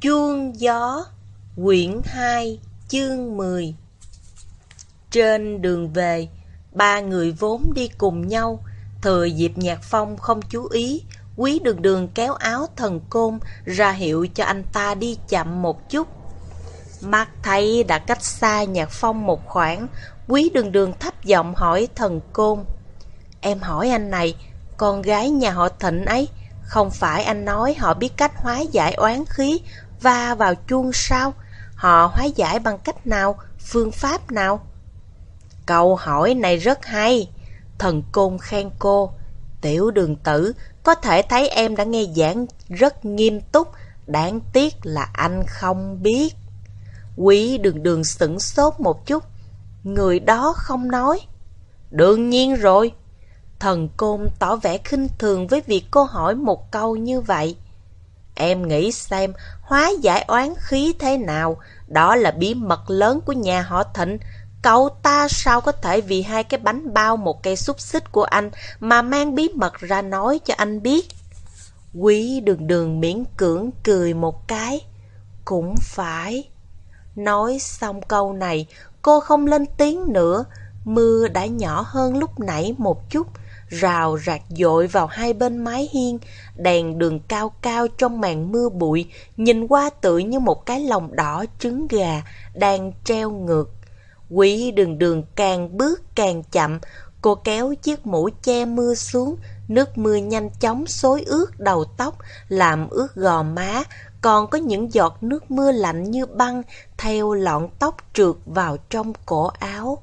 Chuông gió Quyển 2 Chương 10 Trên đường về, ba người vốn đi cùng nhau, thừa dịp nhạc phong không chú ý, quý đường đường kéo áo thần côn ra hiệu cho anh ta đi chậm một chút. Mắt thấy đã cách xa nhạc phong một khoảng, quý đường đường thấp giọng hỏi thần côn. Em hỏi anh này, con gái nhà họ thịnh ấy, không phải anh nói họ biết cách hóa giải oán khí va vào chuông sao? Họ hóa giải bằng cách nào, phương pháp nào? Câu hỏi này rất hay. Thần côn khen cô. Tiểu đường tử, có thể thấy em đã nghe giảng rất nghiêm túc, đáng tiếc là anh không biết. Quý đường đường sửng sốt một chút, người đó không nói. Đương nhiên rồi. Thần côn tỏ vẻ khinh thường với việc cô hỏi một câu như vậy. Em nghĩ xem, hóa giải oán khí thế nào, đó là bí mật lớn của nhà họ Thịnh. Cậu ta sao có thể vì hai cái bánh bao một cây xúc xích của anh mà mang bí mật ra nói cho anh biết? Quý đường đường miễn cưỡng cười một cái. Cũng phải. Nói xong câu này, cô không lên tiếng nữa. Mưa đã nhỏ hơn lúc nãy một chút rào rạc dội vào hai bên mái hiên, đèn đường cao cao trong màn mưa bụi, nhìn qua tự như một cái lồng đỏ trứng gà đang treo ngược. Quý đường đường càng bước càng chậm, cô kéo chiếc mũ che mưa xuống, nước mưa nhanh chóng xối ướt đầu tóc, làm ướt gò má, còn có những giọt nước mưa lạnh như băng theo lọn tóc trượt vào trong cổ áo.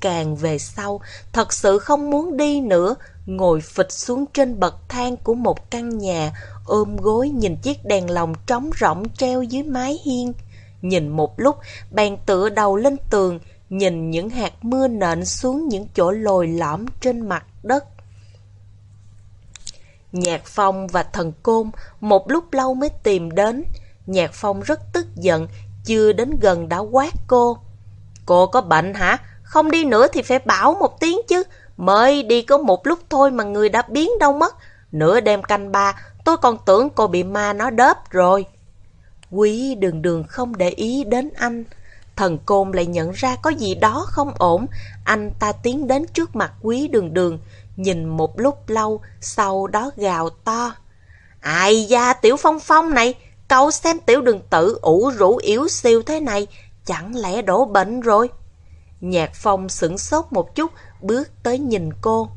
Càng về sau, thật sự không muốn đi nữa, ngồi phịch xuống trên bậc thang của một căn nhà, ôm gối nhìn chiếc đèn lồng trống rỗng treo dưới mái hiên. Nhìn một lúc, bàn tựa đầu lên tường, nhìn những hạt mưa nện xuống những chỗ lồi lõm trên mặt đất. Nhạc Phong và thần côn một lúc lâu mới tìm đến. Nhạc Phong rất tức giận, chưa đến gần đã quát cô. Cô có bệnh hả? Không đi nữa thì phải bảo một tiếng chứ. Mới đi có một lúc thôi mà người đã biến đâu mất. Nửa đêm canh ba, tôi còn tưởng cô bị ma nó đớp rồi. Quý đường đường không để ý đến anh. Thần côn lại nhận ra có gì đó không ổn. Anh ta tiến đến trước mặt quý đường đường, nhìn một lúc lâu, sau đó gào to. Ai da tiểu phong phong này, cậu xem tiểu đường tử ủ rũ yếu siêu thế này, chẳng lẽ đổ bệnh rồi? Nhạc phong sửng sốt một chút, bước tới nhìn cô.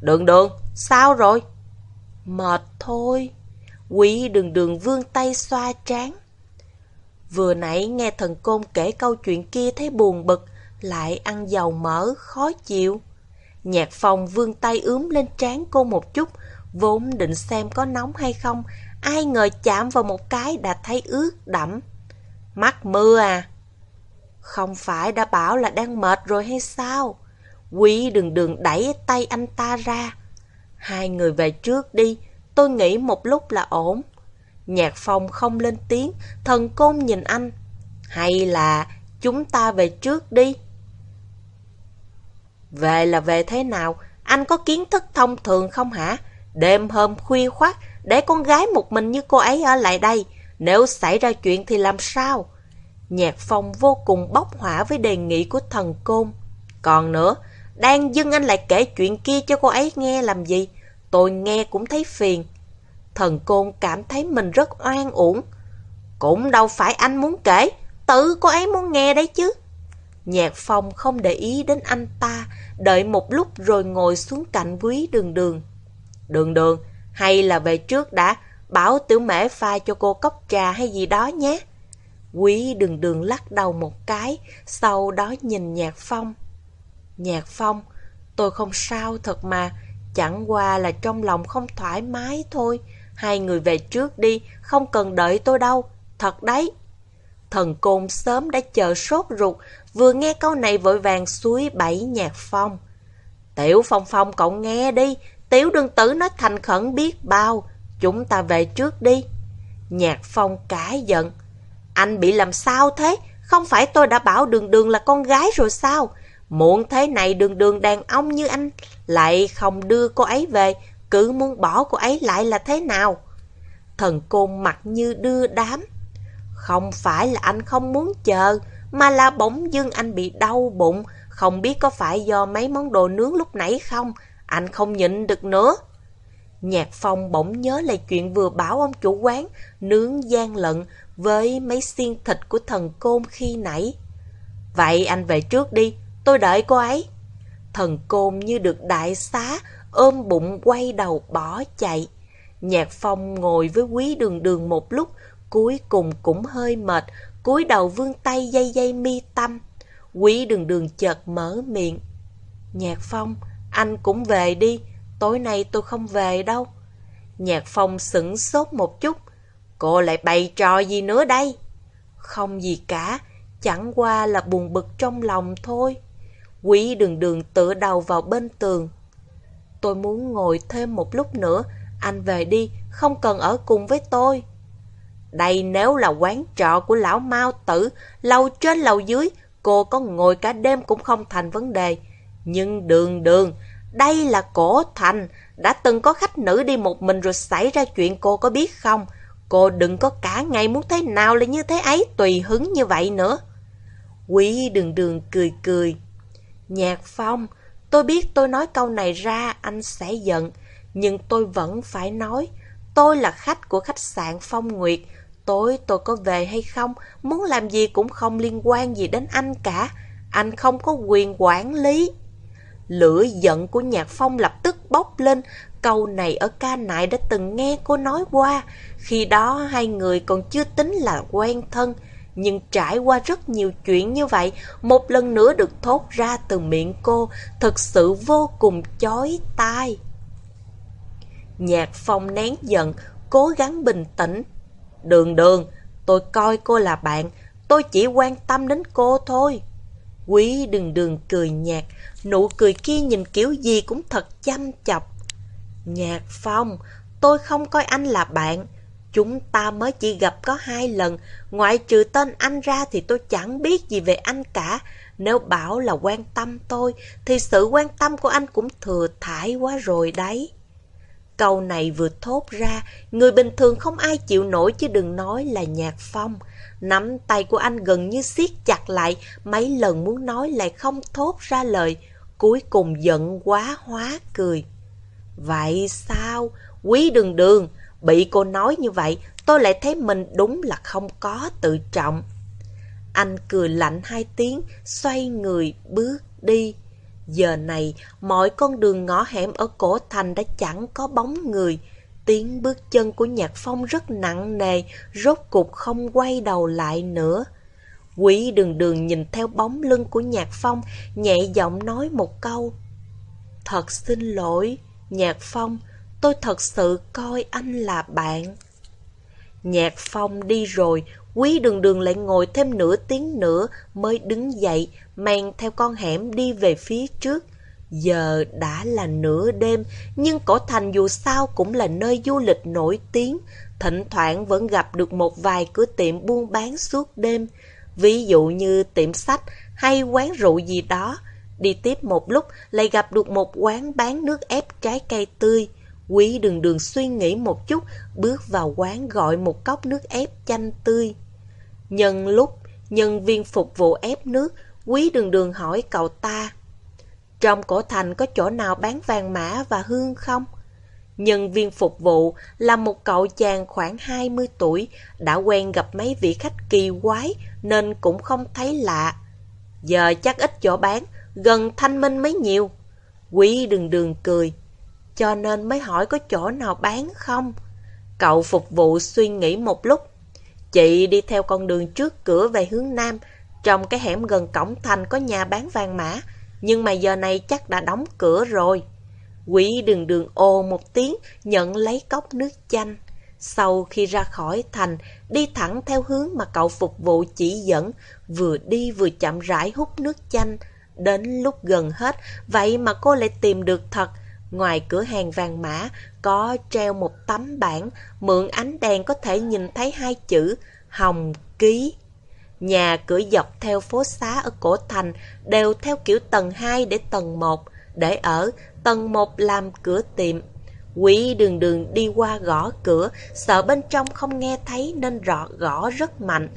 Đường đường, sao rồi? Mệt thôi. Quý đường đường vương tay xoa trán. Vừa nãy nghe thần côn kể câu chuyện kia thấy buồn bực, lại ăn dầu mỡ, khó chịu. Nhạc phong vương tay ướm lên trán cô một chút, vốn định xem có nóng hay không, ai ngờ chạm vào một cái đã thấy ướt đẫm. Mắt mưa à? Không phải đã bảo là đang mệt rồi hay sao? Quý đừng đừng đẩy tay anh ta ra. Hai người về trước đi, tôi nghĩ một lúc là ổn. Nhạc phong không lên tiếng, thần côn nhìn anh. Hay là chúng ta về trước đi? Về là về thế nào? Anh có kiến thức thông thường không hả? Đêm hôm khuya khoát, để con gái một mình như cô ấy ở lại đây. Nếu xảy ra chuyện thì làm sao? Nhạc phong vô cùng bốc hỏa với đề nghị của thần côn. Còn nữa, đang dưng anh lại kể chuyện kia cho cô ấy nghe làm gì? Tôi nghe cũng thấy phiền. Thần côn cảm thấy mình rất oan uổng. Cũng đâu phải anh muốn kể, tự cô ấy muốn nghe đấy chứ. Nhạc phong không để ý đến anh ta, đợi một lúc rồi ngồi xuống cạnh quý đường đường. Đường đường, hay là về trước đã, bảo tiểu mễ pha cho cô cốc trà hay gì đó nhé. Quý đường đường lắc đầu một cái, sau đó nhìn Nhạc Phong. Nhạc Phong, tôi không sao thật mà, chẳng qua là trong lòng không thoải mái thôi. Hai người về trước đi, không cần đợi tôi đâu, thật đấy. Thần côn sớm đã chờ sốt ruột, vừa nghe câu này vội vàng suối bảy Nhạc Phong. Tiểu Phong Phong cậu nghe đi, Tiểu đương tử nói thành khẩn biết bao, chúng ta về trước đi. Nhạc Phong cả giận. Anh bị làm sao thế? Không phải tôi đã bảo đường đường là con gái rồi sao? Muộn thế này đường đường đàn ông như anh lại không đưa cô ấy về, cứ muốn bỏ cô ấy lại là thế nào? Thần côn mặt như đưa đám. Không phải là anh không muốn chờ, mà là bỗng dưng anh bị đau bụng, không biết có phải do mấy món đồ nướng lúc nãy không, anh không nhịn được nữa. Nhạc phong bỗng nhớ lại chuyện vừa bảo ông chủ quán nướng gian lận với mấy xiên thịt của thần côn khi nãy. Vậy anh về trước đi, tôi đợi cô ấy. Thần côn như được đại xá, ôm bụng quay đầu bỏ chạy. Nhạc phong ngồi với quý đường đường một lúc, cuối cùng cũng hơi mệt, cúi đầu vươn tay dây dây mi tâm. Quý đường đường chợt mở miệng. Nhạc phong, anh cũng về đi, tối nay tôi không về đâu. Nhạc phong sững sốt một chút. Cô lại bày trò gì nữa đây? Không gì cả, chẳng qua là buồn bực trong lòng thôi. Quý đường đường tựa đầu vào bên tường. Tôi muốn ngồi thêm một lúc nữa, anh về đi, không cần ở cùng với tôi. Đây nếu là quán trọ của lão Mao Tử, lầu trên lầu dưới, cô có ngồi cả đêm cũng không thành vấn đề. Nhưng đường đường, đây là cổ thành, đã từng có khách nữ đi một mình rồi xảy ra chuyện cô có biết không? Cô đừng có cả ngày muốn thế nào là như thế ấy, tùy hứng như vậy nữa. Quý đường đường cười cười. Nhạc phong, tôi biết tôi nói câu này ra anh sẽ giận, nhưng tôi vẫn phải nói. Tôi là khách của khách sạn Phong Nguyệt, Tối tôi có về hay không, muốn làm gì cũng không liên quan gì đến anh cả. Anh không có quyền quản lý. Lửa giận của Nhạc Phong lập tức bốc lên. Câu này ở ca nại đã từng nghe cô nói qua. Khi đó hai người còn chưa tính là quen thân. Nhưng trải qua rất nhiều chuyện như vậy, một lần nữa được thốt ra từ miệng cô, thật sự vô cùng chói tai. Nhạc Phong nén giận, cố gắng bình tĩnh, Đường đường, tôi coi cô là bạn, tôi chỉ quan tâm đến cô thôi. Quý đường đường cười nhạt, nụ cười kia nhìn kiểu gì cũng thật chăm chọc. Nhạc Phong, tôi không coi anh là bạn. Chúng ta mới chỉ gặp có hai lần, ngoại trừ tên anh ra thì tôi chẳng biết gì về anh cả. Nếu bảo là quan tâm tôi, thì sự quan tâm của anh cũng thừa thải quá rồi đấy. Câu này vừa thốt ra, người bình thường không ai chịu nổi chứ đừng nói là nhạc phong. Nắm tay của anh gần như siết chặt lại, mấy lần muốn nói lại không thốt ra lời. Cuối cùng giận quá hóa cười. Vậy sao? Quý đường đường, bị cô nói như vậy, tôi lại thấy mình đúng là không có tự trọng. Anh cười lạnh hai tiếng, xoay người bước đi. Giờ này, mọi con đường ngõ hẻm ở cổ thành đã chẳng có bóng người. Tiếng bước chân của Nhạc Phong rất nặng nề, rốt cục không quay đầu lại nữa. Quý đường đường nhìn theo bóng lưng của Nhạc Phong, nhẹ giọng nói một câu. Thật xin lỗi, Nhạc Phong, tôi thật sự coi anh là bạn. Nhạc Phong đi rồi, Quý đường đường lại ngồi thêm nửa tiếng nữa mới đứng dậy, mang theo con hẻm đi về phía trước. Giờ đã là nửa đêm, nhưng cổ thành dù sao cũng là nơi du lịch nổi tiếng, thỉnh thoảng vẫn gặp được một vài cửa tiệm buôn bán suốt đêm, ví dụ như tiệm sách hay quán rượu gì đó. Đi tiếp một lúc lại gặp được một quán bán nước ép trái cây tươi. Quý đường đường suy nghĩ một chút, bước vào quán gọi một cốc nước ép chanh tươi. Nhân lúc nhân viên phục vụ ép nước, quý đường đường hỏi cậu ta. Trong cổ thành có chỗ nào bán vàng mã và hương không? Nhân viên phục vụ là một cậu chàng khoảng 20 tuổi, đã quen gặp mấy vị khách kỳ quái nên cũng không thấy lạ. Giờ chắc ít chỗ bán, gần thanh minh mấy nhiều. Quý đường đường cười, cho nên mới hỏi có chỗ nào bán không? Cậu phục vụ suy nghĩ một lúc, Chị đi theo con đường trước cửa về hướng Nam, trong cái hẻm gần cổng thành có nhà bán vàng mã, nhưng mà giờ này chắc đã đóng cửa rồi. Quỷ đường đường ô một tiếng, nhận lấy cốc nước chanh. Sau khi ra khỏi thành, đi thẳng theo hướng mà cậu phục vụ chỉ dẫn, vừa đi vừa chậm rãi hút nước chanh. Đến lúc gần hết, vậy mà cô lại tìm được thật. Ngoài cửa hàng vàng mã, có treo một tấm bảng, mượn ánh đèn có thể nhìn thấy hai chữ Hồng Ký. Nhà cửa dọc theo phố xá ở cổ thành đều theo kiểu tầng 2 để tầng 1, để ở tầng 1 làm cửa tiệm. Quý đường đường đi qua gõ cửa, sợ bên trong không nghe thấy nên rọ gõ rất mạnh.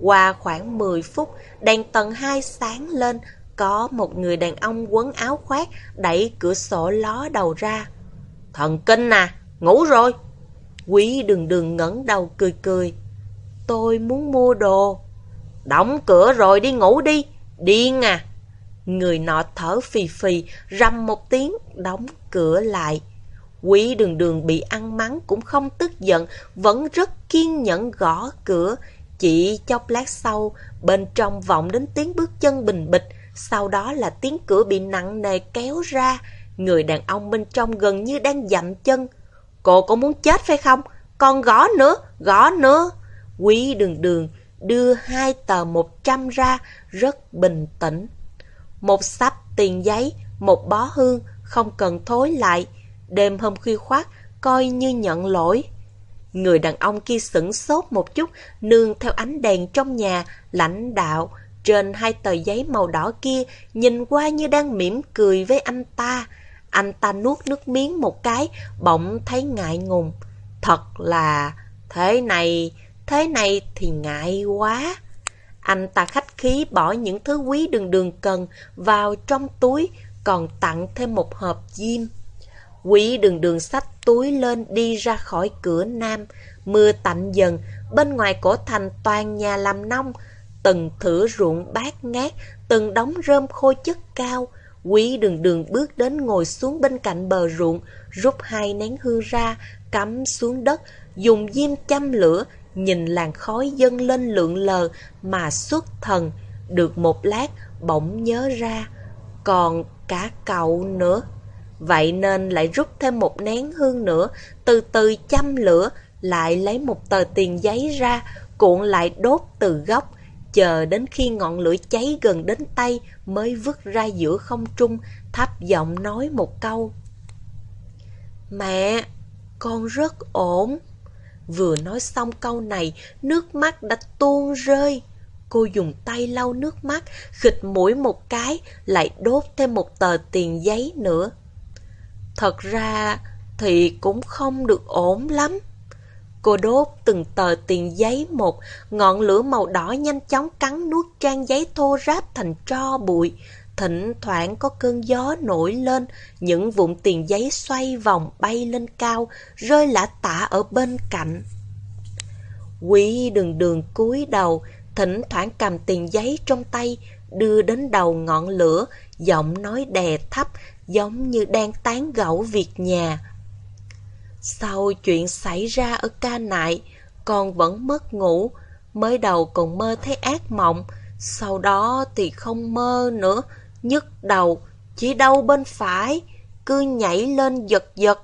Qua khoảng 10 phút, đèn tầng 2 sáng lên, có một người đàn ông quấn áo khoác đẩy cửa sổ ló đầu ra. Thần kinh à, ngủ rồi. Quý đường đường ngẩng đầu cười cười. Tôi muốn mua đồ. Đóng cửa rồi đi ngủ đi, điên à. Người nọ thở phì phì, rầm một tiếng, đóng cửa lại. Quý đường đường bị ăn mắng cũng không tức giận, vẫn rất kiên nhẫn gõ cửa. Chỉ chốc lát sau, bên trong vọng đến tiếng bước chân bình bịch, sau đó là tiếng cửa bị nặng nề kéo ra. Người đàn ông bên trong gần như đang dậm chân. Cô có muốn chết phải không? Còn gõ nữa, gõ nữa. Quý đường đường đưa hai tờ một trăm ra, rất bình tĩnh. Một sắp tiền giấy, một bó hương, không cần thối lại. Đêm hôm khuya khoát, coi như nhận lỗi. Người đàn ông kia sửng sốt một chút, nương theo ánh đèn trong nhà, lãnh đạo. Trên hai tờ giấy màu đỏ kia, nhìn qua như đang mỉm cười với anh ta. Anh ta nuốt nước miếng một cái, bỗng thấy ngại ngùng. Thật là, thế này, thế này thì ngại quá. Anh ta khách khí bỏ những thứ quý đường đường cần vào trong túi, còn tặng thêm một hộp diêm. Quý đường đường sách túi lên đi ra khỏi cửa nam, mưa tạnh dần, bên ngoài cổ thành toàn nhà làm nông, từng thửa ruộng bát ngát, từng đống rơm khô chất cao. Quý đường đường bước đến ngồi xuống bên cạnh bờ ruộng, rút hai nén hương ra, cắm xuống đất, dùng diêm châm lửa, nhìn làn khói dâng lên lượn lờ mà xuất thần. Được một lát, bỗng nhớ ra, còn cả cậu nữa. Vậy nên lại rút thêm một nén hương nữa, từ từ châm lửa, lại lấy một tờ tiền giấy ra, cuộn lại đốt từ gốc, chờ đến khi ngọn lửa cháy gần đến tay mới vứt ra giữa không trung, thấp giọng nói một câu. Mẹ, con rất ổn. Vừa nói xong câu này, nước mắt đã tuôn rơi. Cô dùng tay lau nước mắt, khịt mũi một cái, lại đốt thêm một tờ tiền giấy nữa. Thật ra thì cũng không được ổn lắm. Cô đốt từng tờ tiền giấy một, ngọn lửa màu đỏ nhanh chóng cắn nuốt trang giấy thô ráp thành tro bụi. Thỉnh thoảng có cơn gió nổi lên, những vụn tiền giấy xoay vòng bay lên cao, rơi lả tả ở bên cạnh. Quý đường đường cúi đầu, thỉnh thoảng cầm tiền giấy trong tay, đưa đến đầu ngọn lửa, giọng nói đè thấp, giống như đang tán gẫu việc nhà. Sau chuyện xảy ra ở ca nại, con vẫn mất ngủ, mới đầu còn mơ thấy ác mộng, sau đó thì không mơ nữa, nhức đầu, chỉ đau bên phải, cứ nhảy lên giật giật.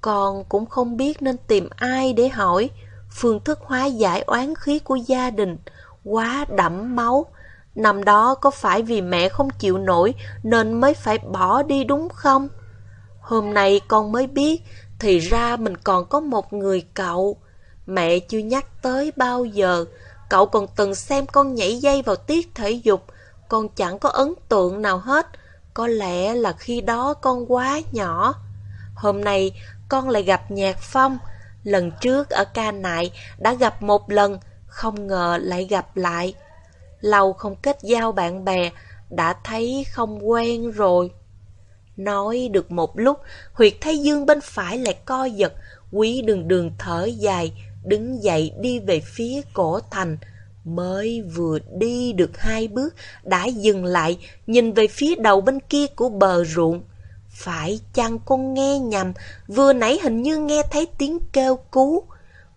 Con cũng không biết nên tìm ai để hỏi, phương thức hóa giải oán khí của gia đình quá đẫm máu. Năm đó có phải vì mẹ không chịu nổi nên mới phải bỏ đi đúng không? Hôm nay con mới biết thì ra mình còn có một người cậu. Mẹ chưa nhắc tới bao giờ. Cậu còn từng xem con nhảy dây vào tiết thể dục. Con chẳng có ấn tượng nào hết. Có lẽ là khi đó con quá nhỏ. Hôm nay con lại gặp Nhạc Phong. Lần trước ở ca nại đã gặp một lần, không ngờ lại gặp lại. Lâu không kết giao bạn bè, đã thấy không quen rồi. Nói được một lúc, huyệt thái dương bên phải lại co giật, quý đường đường thở dài, đứng dậy đi về phía cổ thành. Mới vừa đi được hai bước, đã dừng lại, nhìn về phía đầu bên kia của bờ ruộng. Phải chăng con nghe nhầm, vừa nãy hình như nghe thấy tiếng kêu cứu.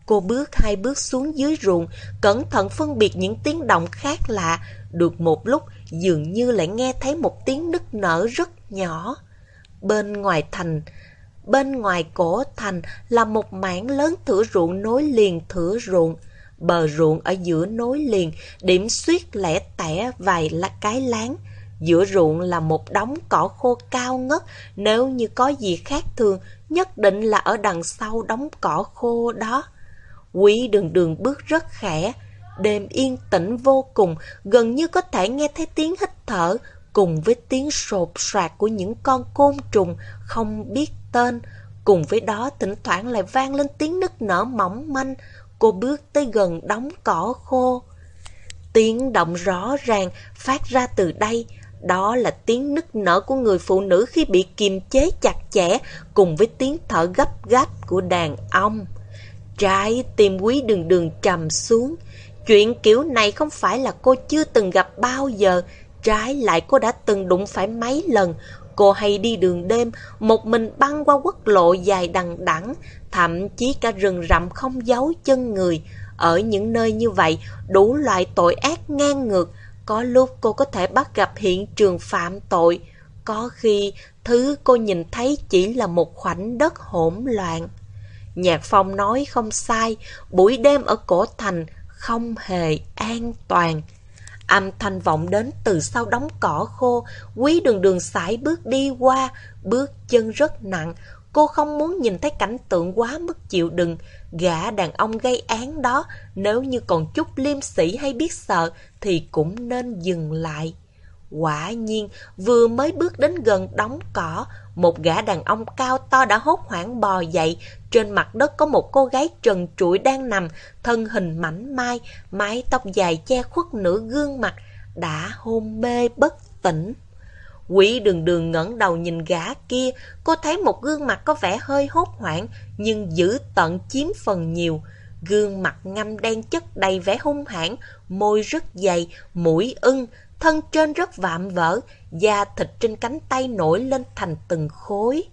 Cô bước hai bước xuống dưới ruộng, cẩn thận phân biệt những tiếng động khác lạ. Được một lúc, dường như lại nghe thấy một tiếng nức nở rất nhỏ. Bên ngoài thành, bên ngoài cổ thành là một mảng lớn thửa ruộng nối liền thửa ruộng. Bờ ruộng ở giữa nối liền, điểm suyết lẻ tẻ vài là cái láng. Giữa ruộng là một đống cỏ khô cao ngất, nếu như có gì khác thường, nhất định là ở đằng sau đống cỏ khô đó. Quý đường đường bước rất khẽ, đêm yên tĩnh vô cùng, gần như có thể nghe thấy tiếng hít thở, cùng với tiếng sột soạt của những con côn trùng không biết tên. Cùng với đó thỉnh thoảng lại vang lên tiếng nức nở mỏng manh. Cô bước tới gần đống cỏ khô. Tiếng động rõ ràng phát ra từ đây. Đó là tiếng nức nở của người phụ nữ khi bị kiềm chế chặt chẽ cùng với tiếng thở gấp gáp của đàn ông. Trái tim quý đường đường trầm xuống. Chuyện kiểu này không phải là cô chưa từng gặp bao giờ, trái lại cô đã từng đụng phải mấy lần. Cô hay đi đường đêm, một mình băng qua quốc lộ dài đằng đẵng, thậm chí cả rừng rậm không giấu chân người. Ở những nơi như vậy, đủ loại tội ác ngang ngược, có lúc cô có thể bắt gặp hiện trường phạm tội, có khi thứ cô nhìn thấy chỉ là một khoảnh đất hỗn loạn. Nhạc Phong nói không sai, buổi đêm ở cổ thành không hề an toàn. Âm thanh vọng đến từ sau đống cỏ khô, quý đường đường sải bước đi qua, bước chân rất nặng. Cô không muốn nhìn thấy cảnh tượng quá mức chịu đựng. Gã đàn ông gây án đó, nếu như còn chút liêm sỉ hay biết sợ, thì cũng nên dừng lại. Quả nhiên, vừa mới bước đến gần đống cỏ, một gã đàn ông cao to đã hốt hoảng bò dậy, trên mặt đất có một cô gái trần trụi đang nằm, thân hình mảnh mai, mái tóc dài che khuất nửa gương mặt, đã hôn mê bất tỉnh. Quỷ đường đường ngẩng đầu nhìn gã kia, cô thấy một gương mặt có vẻ hơi hốt hoảng, nhưng giữ tận chiếm phần nhiều. Gương mặt ngâm đen chất đầy vẻ hung hãn, môi rất dày, mũi ưng, thân trên rất vạm vỡ, da thịt trên cánh tay nổi lên thành từng khối.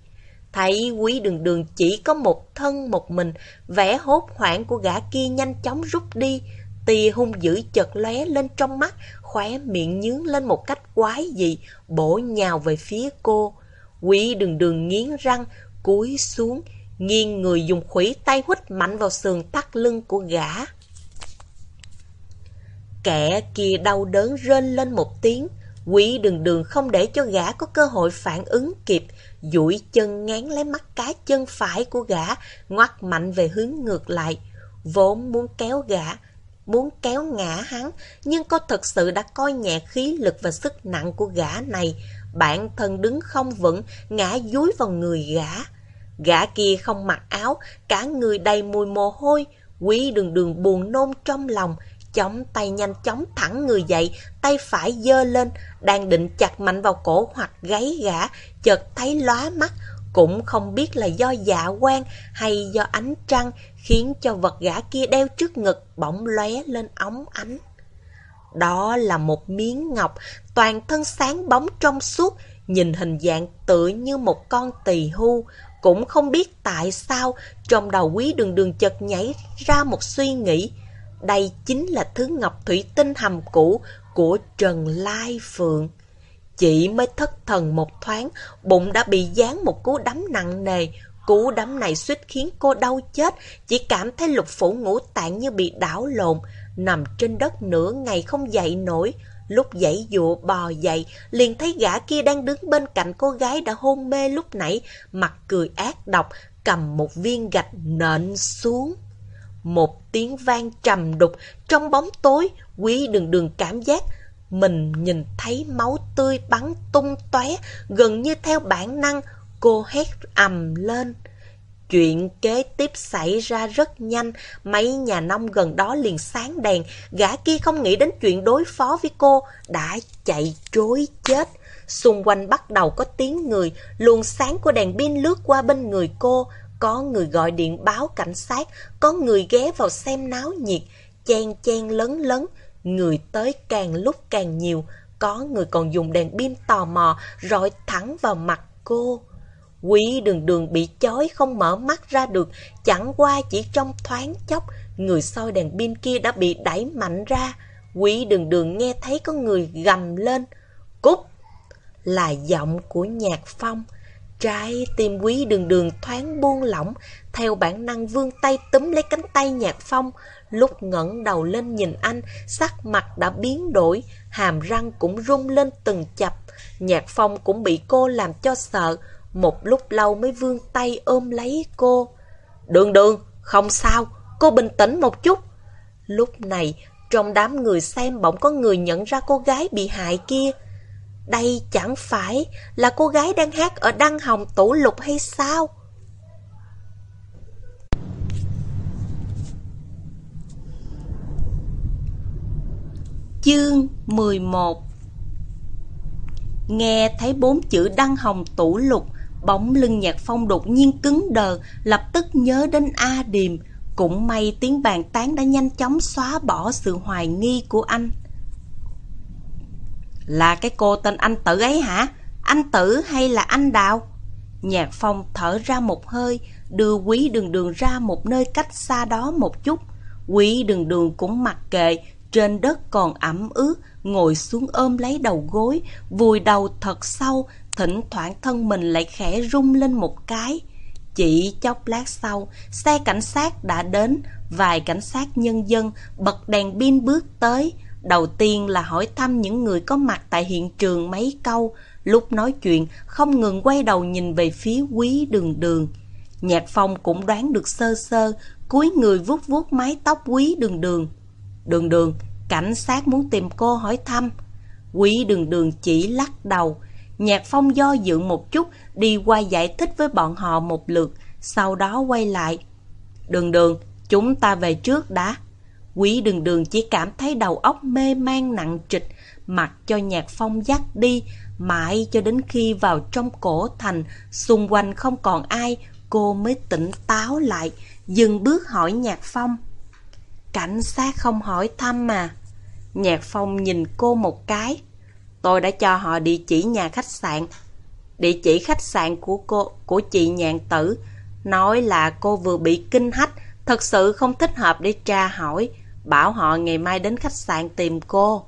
Thấy quý đường đường chỉ có một thân một mình, vẻ hốt hoảng của gã kia nhanh chóng rút đi, tia hung dữ chợt lóe lên trong mắt, khóe miệng nhướng lên một cách quái dị, bổ nhào về phía cô. Quý đường đường nghiến răng, cúi xuống, nghiêng người dùng khủy tay hít mạnh vào sườn thắt lưng của gã. Kẻ kia đau đớn rên lên một tiếng, quý đường đường không để cho gã có cơ hội phản ứng kịp, duỗi chân ngán lấy mắt cá chân phải của gã, ngoắt mạnh về hướng ngược lại. Vốn muốn kéo gã, muốn kéo ngã hắn, nhưng cô thật sự đã coi nhẹ khí lực và sức nặng của gã này. Bản thân đứng không vững, ngã dúi vào người gã. Gã kia không mặc áo, cả người đầy mùi mồ hôi, quý đường đường buồn nôn trong lòng, Chống tay nhanh chóng thẳng người dậy, tay phải dơ lên, đang định chặt mạnh vào cổ hoặc gáy gã, chợt thấy lóa mắt, cũng không biết là do dạ quan hay do ánh trăng khiến cho vật gã kia đeo trước ngực bỗng lóe lên ống ánh. Đó là một miếng ngọc, toàn thân sáng bóng trong suốt, nhìn hình dạng tựa như một con tỳ hưu. Cũng không biết tại sao trong đầu quý đường đường chợt nhảy ra một suy nghĩ. Đây chính là thứ ngọc thủy tinh hầm cũ của Trần Lai Phượng. Chị mới thất thần một thoáng, bụng đã bị dán một cú đấm nặng nề. Cú đấm này suýt khiến cô đau chết, chỉ cảm thấy lục phủ ngũ tạng như bị đảo lộn, nằm trên đất nửa ngày không dậy nổi. Lúc dậy dụa bò dậy, liền thấy gã kia đang đứng bên cạnh cô gái đã hôn mê lúc nãy, mặt cười ác độc, cầm một viên gạch nện xuống. Một tiếng vang trầm đục trong bóng tối, quý đường đường cảm giác mình nhìn thấy máu tươi bắn tung tóe, gần như theo bản năng, cô hét ầm lên. Chuyện kế tiếp xảy ra rất nhanh, mấy nhà nông gần đó liền sáng đèn, gã kia không nghĩ đến chuyện đối phó với cô, đã chạy trối chết. Xung quanh bắt đầu có tiếng người, luồng sáng của đèn pin lướt qua bên người cô, có người gọi điện báo cảnh sát, có người ghé vào xem náo nhiệt, chen chen lấn lấn, người tới càng lúc càng nhiều, có người còn dùng đèn pin tò mò rọi thẳng vào mặt cô. Quý đường đường bị chói không mở mắt ra được, chẳng qua chỉ trong thoáng chốc, người soi đèn pin kia đã bị đẩy mạnh ra. Quý đường đường nghe thấy có người gầm lên. Cút! Là giọng của nhạc phong. Trái tim quý đường đường thoáng buông lỏng, theo bản năng vươn tay túm lấy cánh tay nhạc phong. Lúc ngẩng đầu lên nhìn anh, sắc mặt đã biến đổi, hàm răng cũng rung lên từng chập. Nhạc phong cũng bị cô làm cho sợ, một lúc lâu mới vươn tay ôm lấy cô. Đường đường, không sao, cô bình tĩnh một chút. Lúc này, trong đám người xem bỗng có người nhận ra cô gái bị hại kia. Đây chẳng phải là cô gái đang hát ở Đăng Hồng Tủ Lục hay sao? Chương 11 Nghe thấy bốn chữ Đăng Hồng Tủ Lục, Bỗng lưng nhạc phong đột nhiên cứng đờ, Lập tức nhớ đến A Điềm. Cũng may tiếng bàn tán đã nhanh chóng xóa bỏ sự hoài nghi của anh. Là cái cô tên anh tử ấy hả? Anh tử hay là anh đào? Nhạc phong thở ra một hơi, đưa quý đường đường ra một nơi cách xa đó một chút. Quý đường đường cũng mặc kệ, trên đất còn ẩm ướt, ngồi xuống ôm lấy đầu gối, vùi đầu thật sâu, thỉnh thoảng thân mình lại khẽ rung lên một cái. Chỉ chốc lát sau, xe cảnh sát đã đến, vài cảnh sát nhân dân bật đèn pin bước tới. Đầu tiên là hỏi thăm những người có mặt tại hiện trường mấy câu, lúc nói chuyện không ngừng quay đầu nhìn về phía quý đường đường. Nhạc phong cũng đoán được sơ sơ, cúi người vuốt vuốt mái tóc quý đường đường. Đường đường, cảnh sát muốn tìm cô hỏi thăm. Quý đường đường chỉ lắc đầu. Nhạc phong do dự một chút, đi qua giải thích với bọn họ một lượt, sau đó quay lại. Đường đường, chúng ta về trước đã. Quý đường đường chỉ cảm thấy đầu óc mê man nặng trịch, mặc cho nhạc phong dắt đi, mãi cho đến khi vào trong cổ thành, xung quanh không còn ai, cô mới tỉnh táo lại, dừng bước hỏi nhạc phong. Cảnh sát không hỏi thăm mà. Nhạc Phong nhìn cô một cái. Tôi đã cho họ địa chỉ nhà khách sạn. Địa chỉ khách sạn của cô của chị Nhạn Tử nói là cô vừa bị kinh hách, thật sự không thích hợp để tra hỏi, bảo họ ngày mai đến khách sạn tìm cô.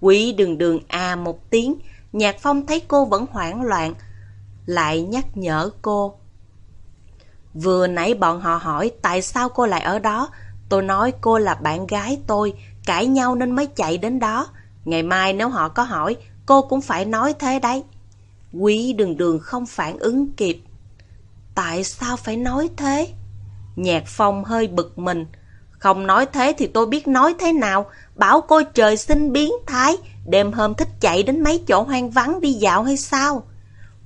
Quý đường đường à một tiếng, Nhạc Phong thấy cô vẫn hoảng loạn, lại nhắc nhở cô. Vừa nãy bọn họ hỏi tại sao cô lại ở đó, tôi nói cô là bạn gái tôi, Cãi nhau nên mới chạy đến đó. Ngày mai nếu họ có hỏi, cô cũng phải nói thế đấy. Quý đường đường không phản ứng kịp. Tại sao phải nói thế? Nhạc phong hơi bực mình. Không nói thế thì tôi biết nói thế nào. Bảo cô trời sinh biến thái, đêm hôm thích chạy đến mấy chỗ hoang vắng đi dạo hay sao?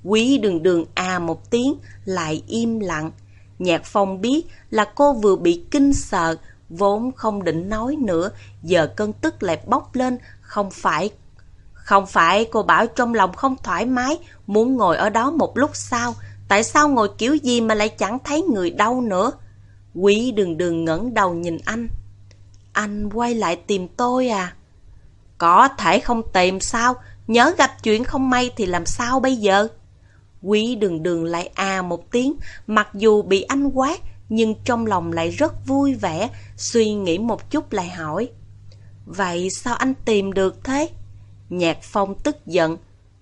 Quý đường đường à một tiếng, lại im lặng. Nhạc phong biết là cô vừa bị kinh sợ, vốn không định nói nữa, giờ cơn tức lại bốc lên, không phải... Không phải cô bảo trong lòng không thoải mái, muốn ngồi ở đó một lúc sau, tại sao ngồi kiểu gì mà lại chẳng thấy người đâu nữa? Quý đường đường ngẩng đầu nhìn anh. Anh quay lại tìm tôi à? Có thể không tìm sao, nhớ gặp chuyện không may thì làm sao bây giờ? Quý đường đường lại à một tiếng, mặc dù bị anh quát, nhưng trong lòng lại rất vui vẻ, suy nghĩ một chút lại hỏi. Vậy sao anh tìm được thế? Nhạc Phong tức giận.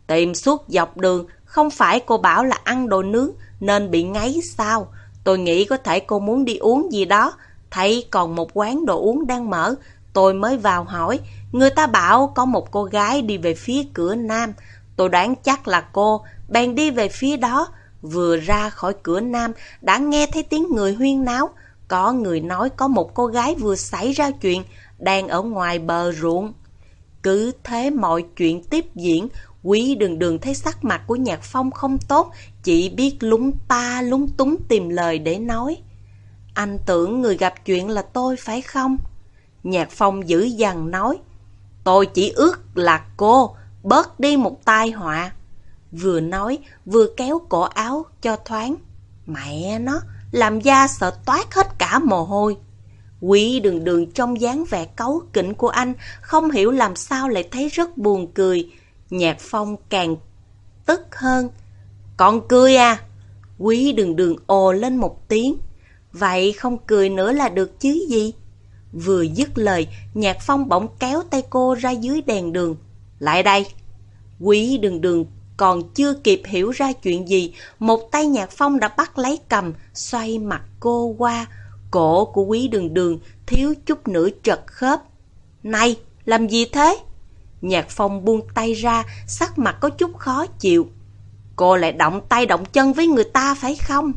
Tìm suốt dọc đường, không phải cô bảo là ăn đồ nướng nên bị ngáy sao? Tôi nghĩ có thể cô muốn đi uống gì đó, thấy còn một quán đồ uống đang mở, tôi mới vào hỏi. Người ta bảo có một cô gái đi về phía cửa nam, tôi đoán chắc là cô, bèn đi về phía đó, Vừa ra khỏi cửa nam, đã nghe thấy tiếng người huyên náo. Có người nói có một cô gái vừa xảy ra chuyện, đang ở ngoài bờ ruộng. Cứ thế mọi chuyện tiếp diễn, quý đường đường thấy sắc mặt của nhạc phong không tốt, chỉ biết lúng ta lúng túng tìm lời để nói. Anh tưởng người gặp chuyện là tôi phải không? Nhạc phong dữ dằn nói. Tôi chỉ ước là cô, bớt đi một tai họa. Vừa nói, vừa kéo cổ áo cho thoáng. Mẹ nó, làm da sợ toát hết cả mồ hôi. Quý đường đường trong dáng vẻ cáu kỉnh của anh, không hiểu làm sao lại thấy rất buồn cười. Nhạc phong càng tức hơn. Còn cười à? Quý đường đường ồ lên một tiếng. Vậy không cười nữa là được chứ gì? Vừa dứt lời, nhạc phong bỗng kéo tay cô ra dưới đèn đường. Lại đây! Quý đường đường còn chưa kịp hiểu ra chuyện gì, một tay nhạc phong đã bắt lấy cầm, xoay mặt cô qua. Cổ của quý đường đường thiếu chút nữa trật khớp. Này, làm gì thế? Nhạc phong buông tay ra, sắc mặt có chút khó chịu. Cô lại động tay động chân với người ta phải không?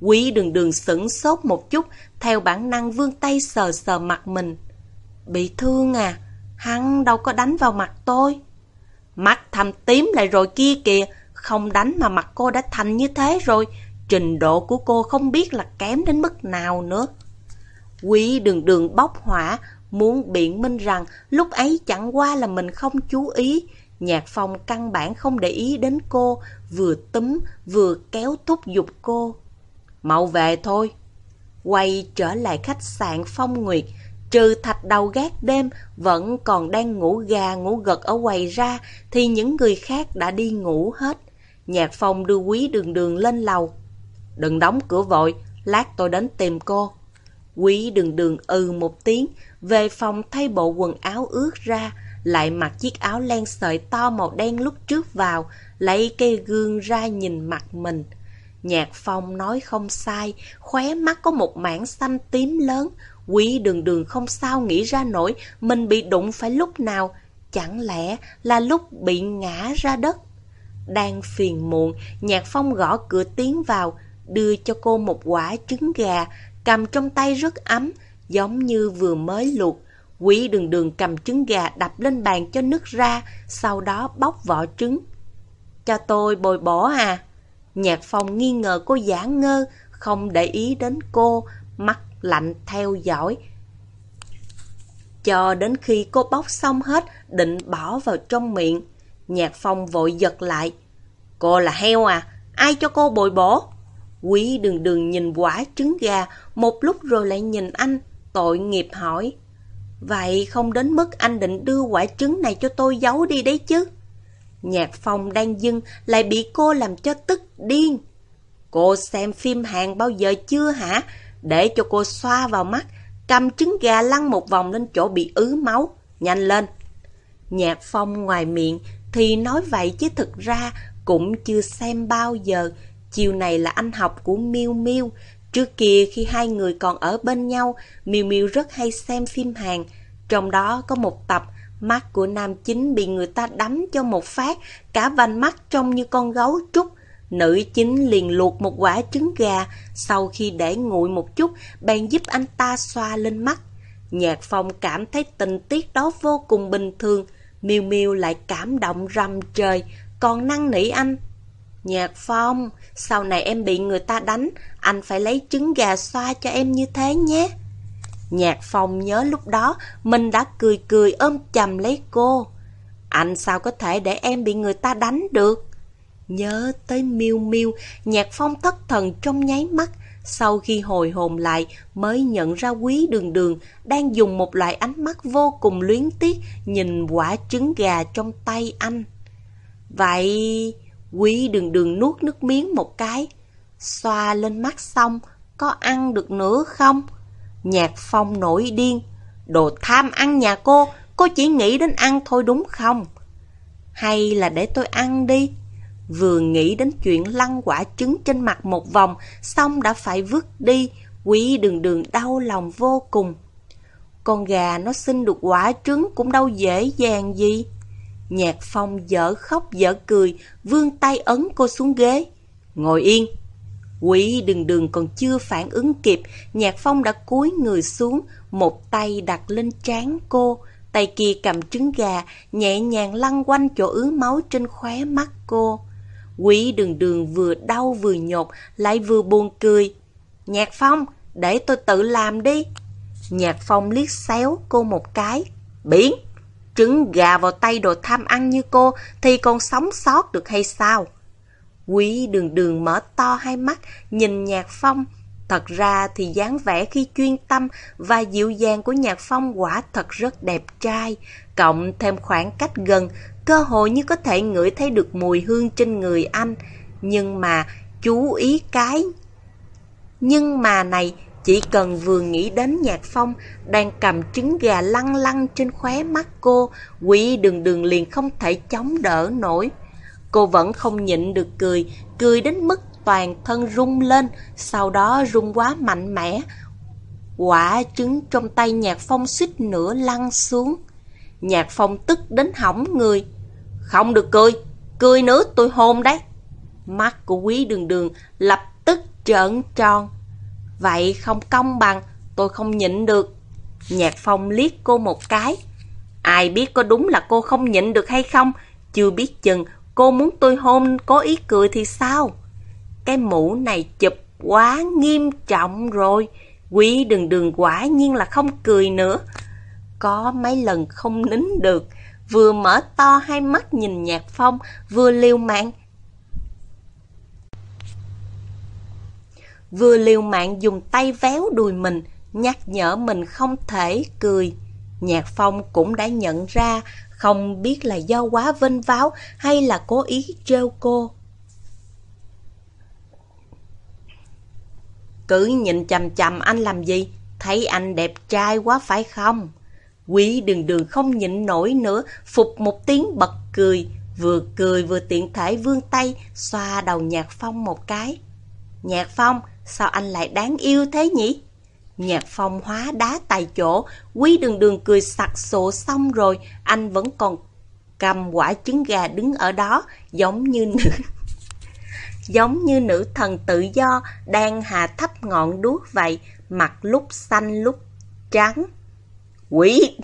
Quý đường đường sửng sốt một chút, theo bản năng vươn tay sờ sờ mặt mình. Bị thương à? Hắn đâu có đánh vào mặt tôi. Mắt thầm tím lại rồi kia kìa, không đánh mà mặt cô đã thành như thế rồi. Trình độ của cô không biết là kém đến mức nào nữa. Quý đường đường bốc hỏa, muốn biện minh rằng lúc ấy chẳng qua là mình không chú ý. Nhạc phong căn bản không để ý đến cô, vừa túm vừa kéo thúc giục cô. Mau về thôi. Quay trở lại khách sạn Phong Nguyệt, trừ thạch đầu gác đêm vẫn còn đang ngủ gà ngủ gật ở quầy ra thì những người khác đã đi ngủ hết. Nhạc phong đưa quý đường đường lên lầu. Đừng đóng cửa vội, lát tôi đến tìm cô. Quý đường đường ừ một tiếng, về phòng thay bộ quần áo ướt ra, lại mặc chiếc áo len sợi to màu đen lúc trước vào, lấy cây gương ra nhìn mặt mình. Nhạc phong nói không sai, khóe mắt có một mảng xanh tím lớn, Quý đường đường không sao nghĩ ra nổi mình bị đụng phải lúc nào, chẳng lẽ là lúc bị ngã ra đất. Đang phiền muộn, Nhạc Phong gõ cửa tiến vào, đưa cho cô một quả trứng gà, cầm trong tay rất ấm, giống như vừa mới luộc. Quý đường đường cầm trứng gà đập lên bàn cho nước ra, sau đó bóc vỏ trứng. Cho tôi bồi bổ à? Nhạc Phong nghi ngờ cô giả ngơ, không để ý đến cô, mắt lạnh theo dõi. Cho đến khi cô bóc xong hết, định bỏ vào trong miệng. Nhạc Phong vội giật lại. Cô là heo à? Ai cho cô bồi bổ? Quý đường đường nhìn quả trứng gà, một lúc rồi lại nhìn anh, tội nghiệp hỏi. Vậy không đến mức anh định đưa quả trứng này cho tôi giấu đi đấy chứ? Nhạc Phong đang dưng lại bị cô làm cho tức điên. Cô xem phim Hàn bao giờ chưa hả? để cho cô xoa vào mắt, cầm trứng gà lăn một vòng lên chỗ bị ứ máu. Nhanh lên! Nhạc phong ngoài miệng thì nói vậy chứ thực ra cũng chưa xem bao giờ. Chiều này là anh học của Miu Miu. Trước kia khi hai người còn ở bên nhau, Miu Miu rất hay xem phim Hàn. Trong đó có một tập mắt của nam chính bị người ta đấm cho một phát, cả vành mắt trông như con gấu trúc. Nữ chính liền luộc một quả trứng gà, sau khi để nguội một chút, bèn giúp anh ta xoa lên mắt. Nhạc phong cảm thấy tình tiết đó vô cùng bình thường, miu miu lại cảm động rầm trời, còn năn nỉ anh. Nhạc phong, sau này em bị người ta đánh, anh phải lấy trứng gà xoa cho em như thế nhé. Nhạc phong nhớ lúc đó, mình đã cười cười ôm chầm lấy cô. Anh sao có thể để em bị người ta đánh được? Nhớ tới miêu miêu, nhạc phong thất thần trong nháy mắt. Sau khi hồi hồn lại, mới nhận ra quý đường đường đang dùng một loại ánh mắt vô cùng luyến tiếc nhìn quả trứng gà trong tay anh. Vậy, quý đường đường nuốt nước miếng một cái. Xoa lên mắt xong, có ăn được nữa không? Nhạc phong nổi điên. Đồ tham ăn nhà cô, cô chỉ nghĩ đến ăn thôi đúng không? Hay là để tôi ăn đi? Vừa nghĩ đến chuyện lăn quả trứng trên mặt một vòng, xong đã phải vứt đi, quý đường đường đau lòng vô cùng. Con gà nó sinh được quả trứng cũng đâu dễ dàng gì. Nhạc phong dở khóc dở cười, vươn tay ấn cô xuống ghế. Ngồi yên. Quý đường đường còn chưa phản ứng kịp, nhạc phong đã cúi người xuống, một tay đặt lên trán cô, tay kia cầm trứng gà, nhẹ nhàng lăn quanh chỗ ứ máu trên khóe mắt cô. Quý đường đường vừa đau vừa nhột, lại vừa buồn cười. Nhạc Phong, để tôi tự làm đi. Nhạc Phong liếc xéo cô một cái. Biển, trứng gà vào tay đồ tham ăn như cô thì còn sống sót được hay sao? Quý đường đường mở to hai mắt, nhìn Nhạc Phong. Thật ra thì dáng vẻ khi chuyên tâm và dịu dàng của Nhạc Phong quả thật rất đẹp trai, cộng thêm khoảng cách gần cơ hội như có thể ngửi thấy được mùi hương trên người anh. Nhưng mà chú ý cái. Nhưng mà này, chỉ cần vừa nghĩ đến Nhạc Phong đang cầm trứng gà lăn lăn trên khóe mắt cô, quỷ đường đường liền không thể chống đỡ nổi. Cô vẫn không nhịn được cười, cười đến mức toàn thân rung lên, sau đó rung quá mạnh mẽ. Quả trứng trong tay Nhạc Phong xích nửa lăn xuống. Nhạc Phong tức đến hỏng người. Không được cười, cười nữa tôi hôn đấy. Mắt của quý đường đường lập tức trợn tròn. Vậy không công bằng, tôi không nhịn được. Nhạc phong liếc cô một cái. Ai biết có đúng là cô không nhịn được hay không? Chưa biết chừng cô muốn tôi hôn có ý cười thì sao? Cái mũ này chụp quá nghiêm trọng rồi. Quý đường đường quả nhiên là không cười nữa. có mấy lần không nín được, vừa mở to hai mắt nhìn Nhạc Phong, vừa liêu mạng. Vừa liều mạng dùng tay véo đùi mình, nhắc nhở mình không thể cười. Nhạc Phong cũng đã nhận ra, không biết là do quá vinh váo hay là cố ý trêu cô. Cứ nhìn chầm chầm anh làm gì? Thấy anh đẹp trai quá phải không? Quý đường đường không nhịn nổi nữa, phục một tiếng bật cười, vừa cười vừa tiện thể vươn tay, xoa đầu Nhạc Phong một cái. Nhạc Phong, sao anh lại đáng yêu thế nhỉ? Nhạc Phong hóa đá tại chỗ, quý đường đường cười sặc sộ xong rồi, anh vẫn còn cầm quả trứng gà đứng ở đó, giống như nữ... giống như nữ thần tự do đang hạ thấp ngọn đuốc vậy, mặt lúc xanh lúc trắng. Quý!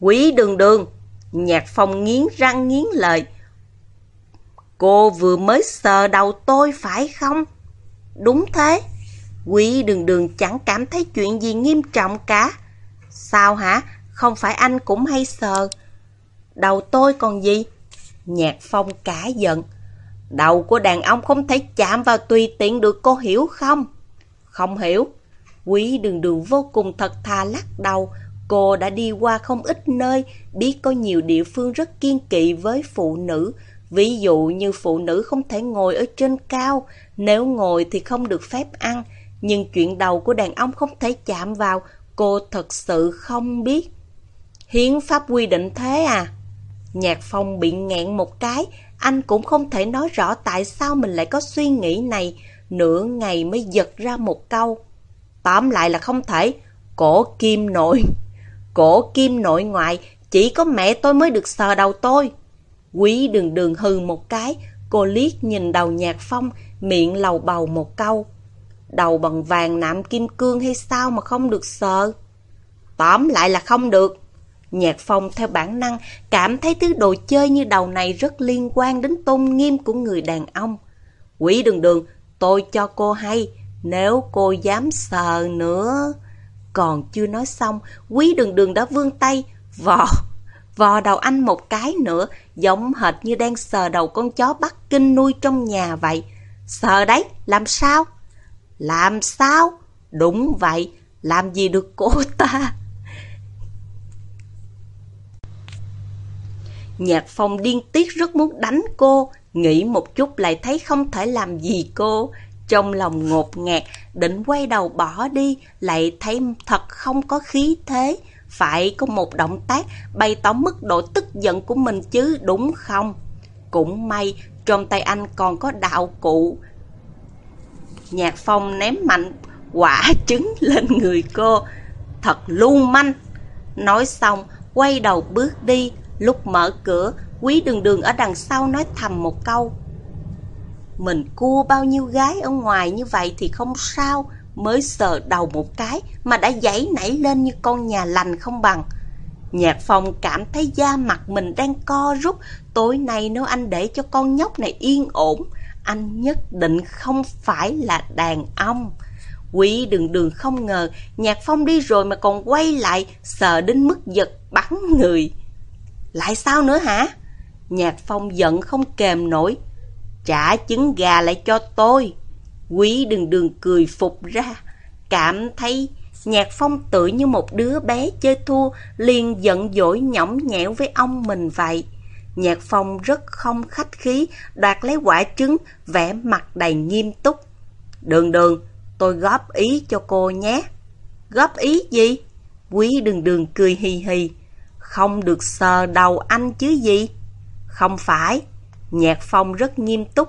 Quý đường đường! Nhạc phong nghiến răng nghiến lợi. Cô vừa mới sờ đầu tôi phải không? Đúng thế. Quý đường đường chẳng cảm thấy chuyện gì nghiêm trọng cả. Sao hả? Không phải anh cũng hay sờ. Đầu tôi còn gì? Nhạc phong cả giận. Đầu của đàn ông không thể chạm vào tùy tiện được cô hiểu không? Không hiểu. Quý đường đường vô cùng thật thà lắc đầu. Cô đã đi qua không ít nơi, biết có nhiều địa phương rất kiên kỵ với phụ nữ. Ví dụ như phụ nữ không thể ngồi ở trên cao, nếu ngồi thì không được phép ăn. Nhưng chuyện đầu của đàn ông không thể chạm vào, cô thật sự không biết. Hiến pháp quy định thế à? Nhạc phong bị nghẹn một cái, anh cũng không thể nói rõ tại sao mình lại có suy nghĩ này, nửa ngày mới giật ra một câu. Tóm lại là không thể, cổ kim nội. Cổ kim nội ngoại, chỉ có mẹ tôi mới được sờ đầu tôi. Quý đường đường hừ một cái, cô liếc nhìn đầu nhạc phong, miệng lầu bầu một câu. Đầu bằng vàng nạm kim cương hay sao mà không được sờ? Tóm lại là không được. Nhạc phong theo bản năng cảm thấy thứ đồ chơi như đầu này rất liên quan đến tôn nghiêm của người đàn ông. Quỷ đường đường, tôi cho cô hay, nếu cô dám sờ nữa... Còn chưa nói xong, quý đường đường đã vươn tay, vò, vò đầu anh một cái nữa, giống hệt như đang sờ đầu con chó Bắc Kinh nuôi trong nhà vậy. Sờ đấy, làm sao? Làm sao? Đúng vậy, làm gì được cô ta? Nhạc phong điên tiết rất muốn đánh cô, nghĩ một chút lại thấy không thể làm gì cô. Trong lòng ngột ngạt, định quay đầu bỏ đi, lại thấy thật không có khí thế. Phải có một động tác bày tỏ mức độ tức giận của mình chứ, đúng không? Cũng may, trong tay anh còn có đạo cụ. Nhạc phong ném mạnh quả trứng lên người cô. Thật lưu manh. Nói xong, quay đầu bước đi. Lúc mở cửa, quý đường đường ở đằng sau nói thầm một câu. Mình cua bao nhiêu gái ở ngoài như vậy thì không sao, mới sờ đầu một cái mà đã dãy nảy lên như con nhà lành không bằng. Nhạc phong cảm thấy da mặt mình đang co rút, tối nay nếu anh để cho con nhóc này yên ổn, anh nhất định không phải là đàn ông. Quý đường đường không ngờ, nhạc phong đi rồi mà còn quay lại, sợ đến mức giật bắn người. Lại sao nữa hả? Nhạc phong giận không kềm nổi, Trả trứng gà lại cho tôi. Quý đường đường cười phục ra. Cảm thấy nhạc phong tự như một đứa bé chơi thua liền giận dỗi nhõng nhẽo với ông mình vậy. Nhạc phong rất không khách khí, đoạt lấy quả trứng, vẽ mặt đầy nghiêm túc. Đường đường, tôi góp ý cho cô nhé. Góp ý gì? Quý đường đường cười hì hì. Không được sờ đầu anh chứ gì? Không phải, Nhạc Phong rất nghiêm túc.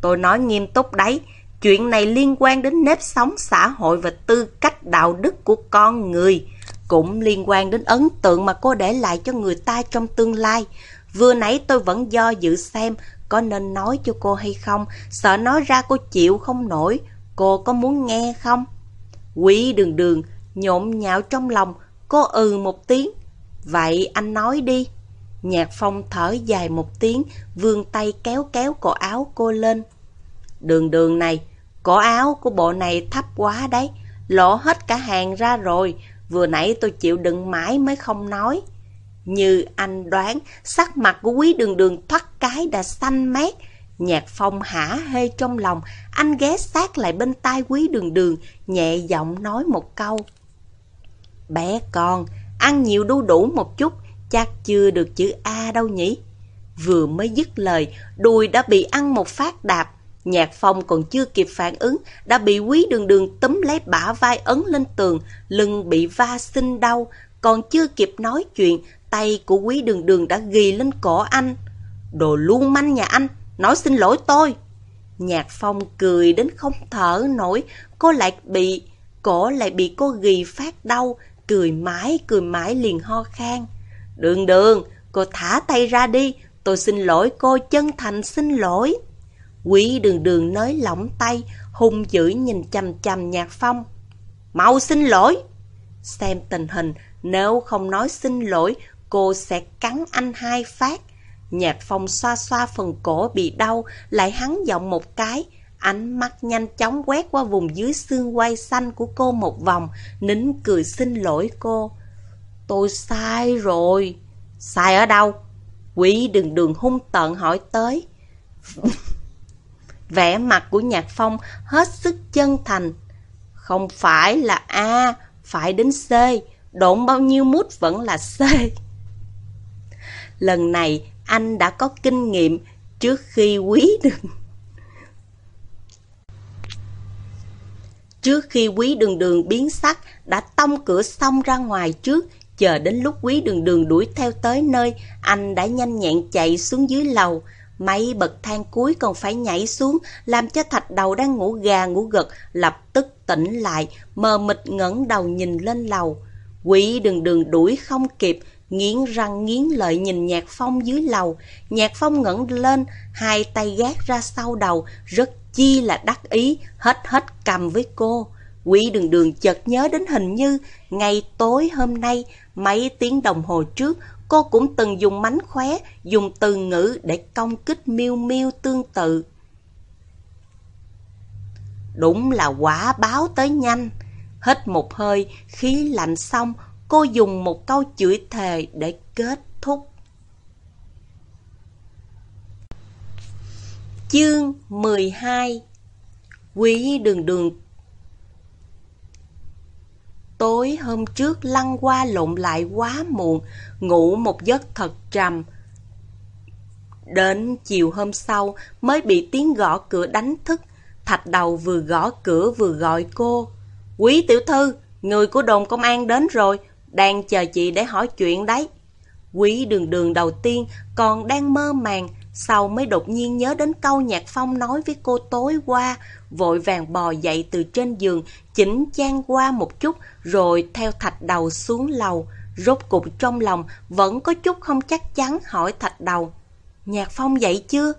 Tôi nói nghiêm túc đấy, chuyện này liên quan đến nếp sống xã hội và tư cách đạo đức của con người, cũng liên quan đến ấn tượng mà cô để lại cho người ta trong tương lai. Vừa nãy tôi vẫn do dự xem có nên nói cho cô hay không, sợ nói ra cô chịu không nổi, cô có muốn nghe không? Quý đường đường, nhộn nhạo trong lòng, cô ừ một tiếng. Vậy anh nói đi. Nhạc phong thở dài một tiếng, vươn tay kéo kéo cổ áo cô lên. Đường đường này, cổ áo của bộ này thấp quá đấy, lộ hết cả hàng ra rồi, vừa nãy tôi chịu đựng mãi mới không nói. Như anh đoán, sắc mặt của quý đường đường thoát cái đã xanh mét. Nhạc phong hả hê trong lòng, anh ghé sát lại bên tai quý đường đường, nhẹ giọng nói một câu. Bé con, ăn nhiều đu đủ một chút, chắc chưa được chữ A đâu nhỉ? Vừa mới dứt lời, đùi đã bị ăn một phát đạp. Nhạc phong còn chưa kịp phản ứng, đã bị quý đường đường túm lấy bả vai ấn lên tường, lưng bị va sinh đau. Còn chưa kịp nói chuyện, tay của quý đường đường đã ghi lên cổ anh. Đồ luôn manh nhà anh, nói xin lỗi tôi. Nhạc phong cười đến không thở nổi, cô lại bị, cổ lại bị cô ghi phát đau, cười mãi cười mãi liền ho khan. Đường đường, cô thả tay ra đi, tôi xin lỗi cô chân thành xin lỗi. Quý đường đường nới lỏng tay, hung dữ nhìn chằm chằm nhạc phong. Mau xin lỗi! Xem tình hình, nếu không nói xin lỗi, cô sẽ cắn anh hai phát. Nhạc phong xoa xoa phần cổ bị đau, lại hắn giọng một cái. Ánh mắt nhanh chóng quét qua vùng dưới xương quay xanh của cô một vòng, nín cười xin lỗi cô. Tôi sai rồi. Sai ở đâu? Quỷ đường đường hung tợn hỏi tới. Vẻ mặt của Nhạc Phong hết sức chân thành. Không phải là A, phải đến C. Độn bao nhiêu mút vẫn là C. Lần này anh đã có kinh nghiệm trước khi quý đường Trước khi quý đường đường biến sắc, đã tông cửa xong ra ngoài trước, chờ đến lúc quý đường đường đuổi theo tới nơi, anh đã nhanh nhẹn chạy xuống dưới lầu. Mấy bậc thang cuối còn phải nhảy xuống, làm cho thạch đầu đang ngủ gà ngủ gật, lập tức tỉnh lại, mờ mịt ngẩng đầu nhìn lên lầu. Quỷ đường đường đuổi không kịp, nghiến răng nghiến lợi nhìn Nhạc Phong dưới lầu. Nhạc Phong ngẩng lên, hai tay gác ra sau đầu, rất chi là đắc ý, hết hết cầm với cô. Quỷ đường đường chợt nhớ đến hình như ngày tối hôm nay, mấy tiếng đồng hồ trước, cô cũng từng dùng mánh khóe, dùng từ ngữ để công kích miêu miêu tương tự. Đúng là quả báo tới nhanh. Hít một hơi, khí lạnh xong, cô dùng một câu chửi thề để kết thúc. Chương 12 Quý đường đường Tối hôm trước lăn qua lộn lại quá muộn, ngủ một giấc thật trầm. Đến chiều hôm sau mới bị tiếng gõ cửa đánh thức. Thạch đầu vừa gõ cửa vừa gọi cô. Quý tiểu thư, người của đồn công an đến rồi, đang chờ chị để hỏi chuyện đấy. Quý đường đường đầu tiên còn đang mơ màng, sau mới đột nhiên nhớ đến câu Nhạc Phong nói với cô tối qua, vội vàng bò dậy từ trên giường, chỉnh trang qua một chút, rồi theo thạch đầu xuống lầu. Rốt cục trong lòng vẫn có chút không chắc chắn hỏi thạch đầu. Nhạc Phong dậy chưa?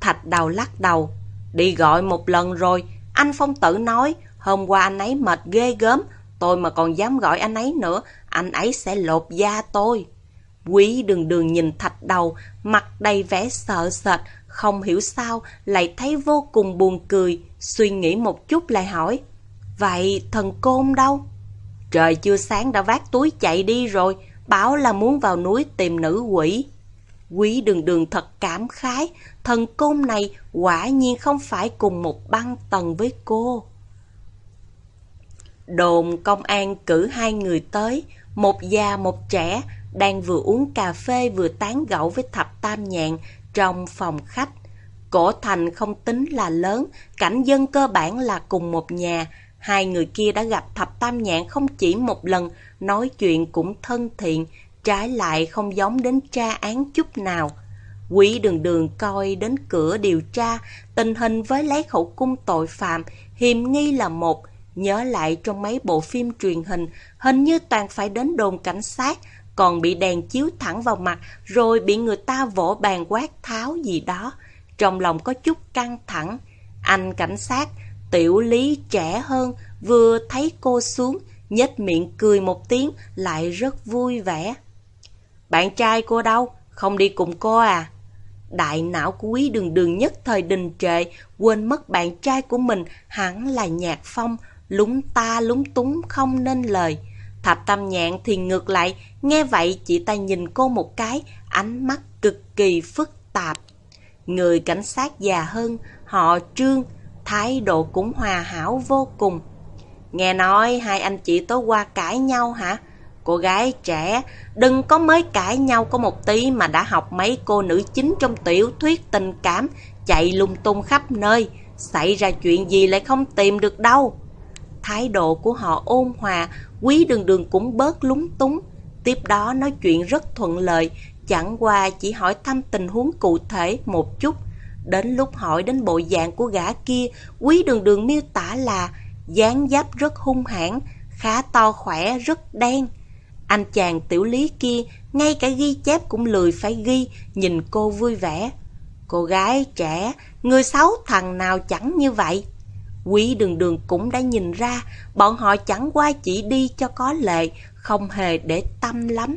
Thạch đầu lắc đầu. Đi gọi một lần rồi, anh Phong tử nói, hôm qua anh ấy mệt ghê gớm, tôi mà còn dám gọi anh ấy nữa, anh ấy sẽ lột da tôi. Quý đường đường nhìn thạch đầu, mặt đầy vẻ sợ sệt, không hiểu sao lại thấy vô cùng buồn cười, suy nghĩ một chút lại hỏi. Vậy thần côn đâu? Trời chưa sáng đã vác túi chạy đi rồi, bảo là muốn vào núi tìm nữ quỷ. Quý đường đường thật cảm khái, thần côn này quả nhiên không phải cùng một băng tầng với cô. Đồn công an cử hai người tới, một già một trẻ, đang vừa uống cà phê vừa tán gẫu với thập tam nhạn trong phòng khách. Cổ thành không tính là lớn, cảnh dân cơ bản là cùng một nhà. Hai người kia đã gặp thập tam nhạn không chỉ một lần, nói chuyện cũng thân thiện, trái lại không giống đến tra án chút nào. Quỷ đường đường coi đến cửa điều tra, tình hình với lấy khẩu cung tội phạm, hiềm nghi là một, nhớ lại trong mấy bộ phim truyền hình, hình như toàn phải đến đồn cảnh sát, còn bị đèn chiếu thẳng vào mặt, rồi bị người ta vỗ bàn quát tháo gì đó. Trong lòng có chút căng thẳng. Anh cảnh sát, tiểu lý trẻ hơn, vừa thấy cô xuống, nhếch miệng cười một tiếng, lại rất vui vẻ. Bạn trai cô đâu? Không đi cùng cô à? Đại não của quý đường đường nhất thời đình trệ, quên mất bạn trai của mình hẳn là nhạc phong, lúng ta lúng túng không nên lời. Thập tam nhạn thì ngược lại, nghe vậy chị ta nhìn cô một cái, ánh mắt cực kỳ phức tạp. Người cảnh sát già hơn, họ trương, thái độ cũng hòa hảo vô cùng. Nghe nói hai anh chị tối qua cãi nhau hả? Cô gái trẻ, đừng có mới cãi nhau có một tí mà đã học mấy cô nữ chính trong tiểu thuyết tình cảm, chạy lung tung khắp nơi, xảy ra chuyện gì lại không tìm được đâu. Thái độ của họ ôn hòa, quý đường đường cũng bớt lúng túng. Tiếp đó nói chuyện rất thuận lợi, chẳng qua chỉ hỏi thăm tình huống cụ thể một chút. Đến lúc hỏi đến bộ dạng của gã kia, quý đường đường miêu tả là dáng dấp rất hung hãn, khá to khỏe, rất đen. Anh chàng tiểu lý kia, ngay cả ghi chép cũng lười phải ghi, nhìn cô vui vẻ. Cô gái trẻ, người xấu thằng nào chẳng như vậy. Quý đường đường cũng đã nhìn ra, bọn họ chẳng qua chỉ đi cho có lệ, không hề để tâm lắm.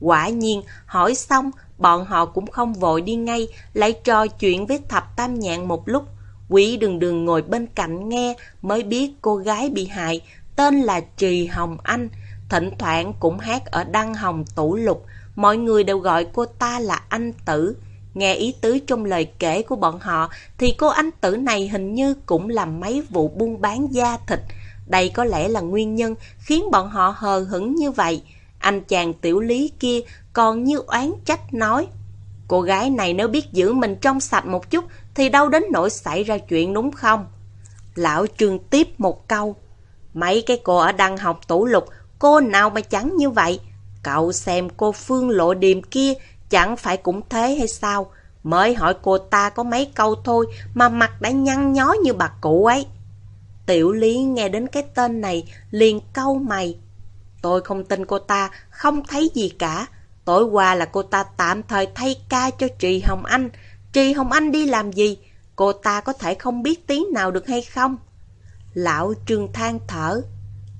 Quả nhiên, hỏi xong, bọn họ cũng không vội đi ngay, lại trò chuyện với thập tam nhạn một lúc. Quý đường đường ngồi bên cạnh nghe mới biết cô gái bị hại, tên là Trì Hồng Anh, thỉnh thoảng cũng hát ở Đăng Hồng Tủ Lục, mọi người đều gọi cô ta là Anh Tử. Nghe ý tứ trong lời kể của bọn họ thì cô anh tử này hình như cũng làm mấy vụ buôn bán da thịt. Đây có lẽ là nguyên nhân khiến bọn họ hờ hững như vậy. Anh chàng tiểu lý kia còn như oán trách nói. Cô gái này nếu biết giữ mình trong sạch một chút thì đâu đến nỗi xảy ra chuyện đúng không? Lão Trương tiếp một câu. Mấy cái cô ở đăng học tủ lục, cô nào mà chẳng như vậy? Cậu xem cô Phương Lộ Điềm kia chẳng phải cũng thế hay sao? Mới hỏi cô ta có mấy câu thôi mà mặt đã nhăn nhó như bà cụ ấy. Tiểu Lý nghe đến cái tên này liền câu mày. Tôi không tin cô ta, không thấy gì cả. Tối qua là cô ta tạm thời thay ca cho Trì Hồng Anh. Trì Hồng Anh đi làm gì? Cô ta có thể không biết tiếng nào được hay không? Lão Trương than thở.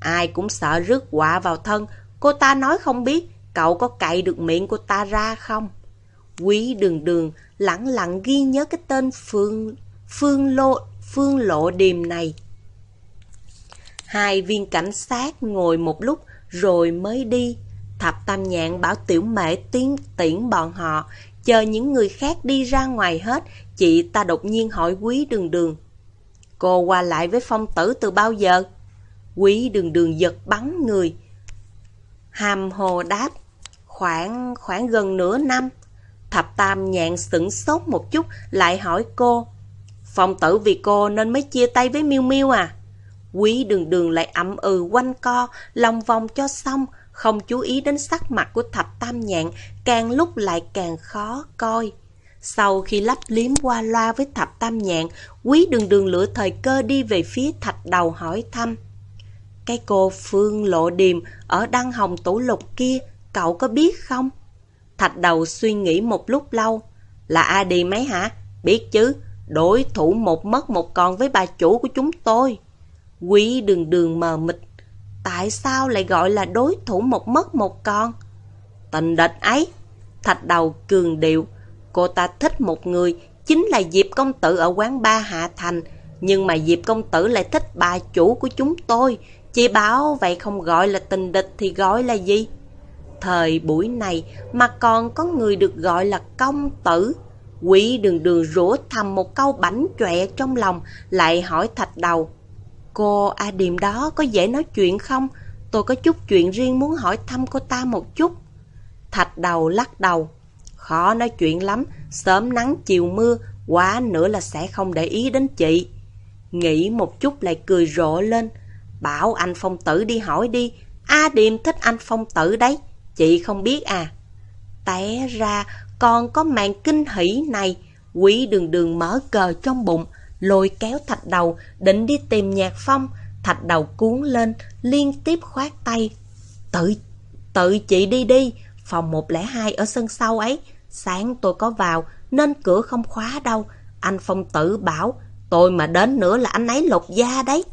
Ai cũng sợ rước quả vào thân. Cô ta nói không biết, cậu có cậy được miệng của ta ra không? Quý đường đường lặng lặng ghi nhớ cái tên Phương Phương lộ Phương Lộ Điềm này. Hai viên cảnh sát ngồi một lúc rồi mới đi. Thập Tam Nhạn bảo Tiểu Mễ tiến tiễn bọn họ, chờ những người khác đi ra ngoài hết, chị ta đột nhiên hỏi Quý Đường Đường. Cô qua lại với phong tử từ bao giờ? Quý Đường Đường giật bắn người. Hàm hồ đáp, khoảng khoảng gần nửa năm. Thập Tam nhạn sửng sốt một chút, lại hỏi cô. Phong tử vì cô nên mới chia tay với Miêu Miêu à? Quý đường đường lại ậm ừ quanh co, lòng vòng cho xong, không chú ý đến sắc mặt của thập tam nhạn, càng lúc lại càng khó coi. Sau khi lắp liếm qua loa với thập tam nhạn, quý đường đường lựa thời cơ đi về phía thạch đầu hỏi thăm. Cái cô Phương Lộ Điềm ở Đăng Hồng Tủ Lục kia, cậu có biết không? Thạch đầu suy nghĩ một lúc lâu. Là A đi mấy hả? Biết chứ, đối thủ một mất một còn với bà chủ của chúng tôi. Quý đường đường mờ mịt. Tại sao lại gọi là đối thủ một mất một con? Tình địch ấy. Thạch đầu cường điệu. Cô ta thích một người, chính là Diệp Công Tử ở quán ba Hạ Thành. Nhưng mà Diệp Công Tử lại thích bà chủ của chúng tôi. Chị bảo vậy không gọi là tình địch thì gọi là gì? Thời buổi này mà còn có người được gọi là công tử. Quỷ đường đường rủa thầm một câu bảnh chọe trong lòng, lại hỏi thạch đầu. Cô A Điềm đó có dễ nói chuyện không? Tôi có chút chuyện riêng muốn hỏi thăm cô ta một chút. Thạch đầu lắc đầu. Khó nói chuyện lắm, sớm nắng chiều mưa, quá nữa là sẽ không để ý đến chị. Nghĩ một chút lại cười rộ lên. Bảo anh phong tử đi hỏi đi, A Điềm thích anh phong tử đấy. Chị không biết à? Té ra còn có màn kinh hỷ này. Quý đường đường mở cờ trong bụng, lôi kéo thạch đầu, định đi tìm nhạc phong. Thạch đầu cuốn lên, liên tiếp khoát tay. Tự, tự chị đi đi, phòng 102 ở sân sau ấy. Sáng tôi có vào, nên cửa không khóa đâu. Anh phong tử bảo, tôi mà đến nữa là anh ấy lột da đấy.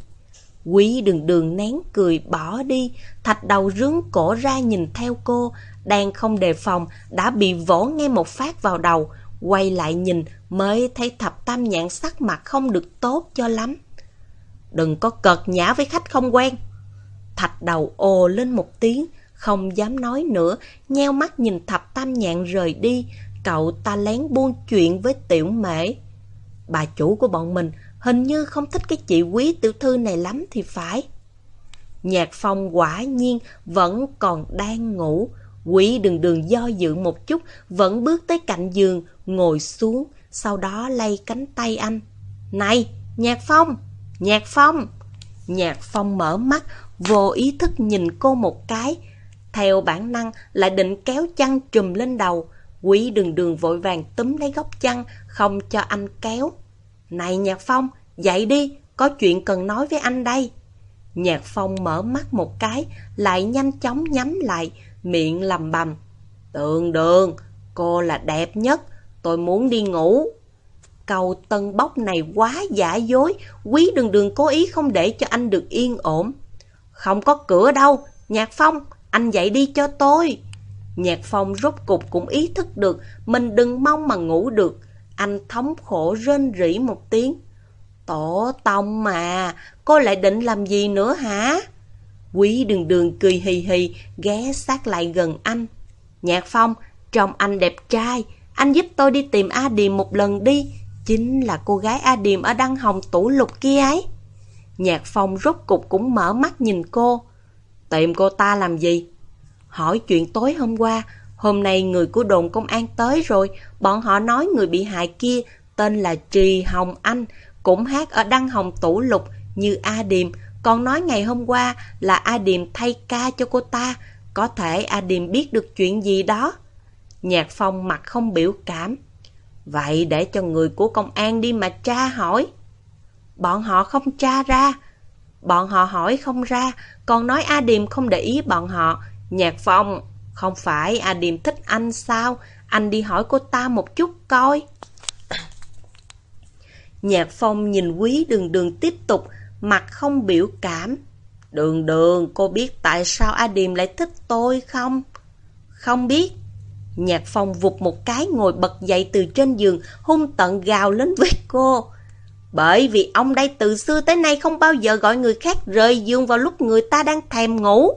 Quý đường đường nén cười bỏ đi, thạch đầu rướng cổ ra nhìn theo cô, đang không đề phòng, đã bị vỗ ngay một phát vào đầu, quay lại nhìn mới thấy thập tam nhạn sắc mặt không được tốt cho lắm. Đừng có cợt nhã với khách không quen. Thạch đầu ồ lên một tiếng, không dám nói nữa, nheo mắt nhìn thập tam nhạn rời đi, cậu ta lén buôn chuyện với tiểu mễ. Bà chủ của bọn mình hình như không thích cái chị quý tiểu thư này lắm thì phải. Nhạc phong quả nhiên vẫn còn đang ngủ. Quý đường đường do dự một chút, vẫn bước tới cạnh giường, ngồi xuống, sau đó lay cánh tay anh. Này, Nhạc Phong! Nhạc Phong! Nhạc Phong mở mắt, vô ý thức nhìn cô một cái. Theo bản năng lại định kéo chăn trùm lên đầu. Quý đường đường vội vàng túm lấy góc chăn, không cho anh kéo. Này Nhạc Phong, dậy đi, có chuyện cần nói với anh đây. Nhạc Phong mở mắt một cái, lại nhanh chóng nhắm lại, miệng lầm bầm. Tường đường, cô là đẹp nhất, tôi muốn đi ngủ. Câu tân bốc này quá giả dối, quý đường đường cố ý không để cho anh được yên ổn. Không có cửa đâu, Nhạc Phong, anh dậy đi cho tôi. Nhạc Phong rốt cục cũng ý thức được mình đừng mong mà ngủ được. Anh thống khổ rên rỉ một tiếng. Tổ tông mà, cô lại định làm gì nữa hả? Quý đường đường cười hì hì, ghé sát lại gần anh. Nhạc Phong, trông anh đẹp trai, anh giúp tôi đi tìm A Điềm một lần đi. Chính là cô gái A Điềm ở đăng hồng tủ lục kia ấy. Nhạc Phong rốt cục cũng mở mắt nhìn cô. Tìm cô ta làm gì? Hỏi chuyện tối hôm qua, hôm nay người của đồn công an tới rồi, bọn họ nói người bị hại kia tên là Trì Hồng Anh, cũng hát ở đăng hồng tủ lục như A Điềm, còn nói ngày hôm qua là A Điềm thay ca cho cô ta, có thể A Điềm biết được chuyện gì đó. Nhạc Phong mặt không biểu cảm. Vậy để cho người của công an đi mà tra hỏi. Bọn họ không tra ra. Bọn họ hỏi không ra, còn nói A Điềm không để ý bọn họ. Nhạc Phong, không phải A Điềm thích anh sao? Anh đi hỏi cô ta một chút coi. Nhạc Phong nhìn quý đường đường tiếp tục, mặt không biểu cảm. Đường đường, cô biết tại sao A Điềm lại thích tôi không? Không biết. Nhạc Phong vụt một cái ngồi bật dậy từ trên giường, hung tận gào lên với cô. Bởi vì ông đây từ xưa tới nay không bao giờ gọi người khác rời giường vào lúc người ta đang thèm ngủ.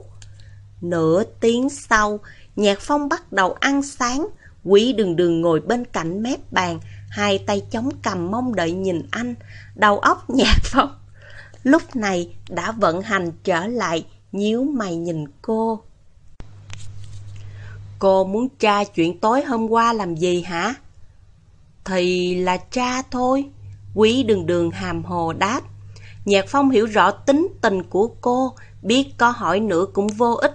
Nửa tiếng sau, Nhạc Phong bắt đầu ăn sáng. Quý đường đường ngồi bên cạnh mép bàn, hai tay chống cầm mong đợi nhìn anh. Đầu óc Nhạc Phong lúc này đã vận hành trở lại, nhíu mày nhìn cô. Cô muốn tra chuyện tối hôm qua làm gì hả? Thì là tra thôi. Quý đường đường hàm hồ đáp. Nhạc Phong hiểu rõ tính tình của cô, biết có hỏi nữa cũng vô ích.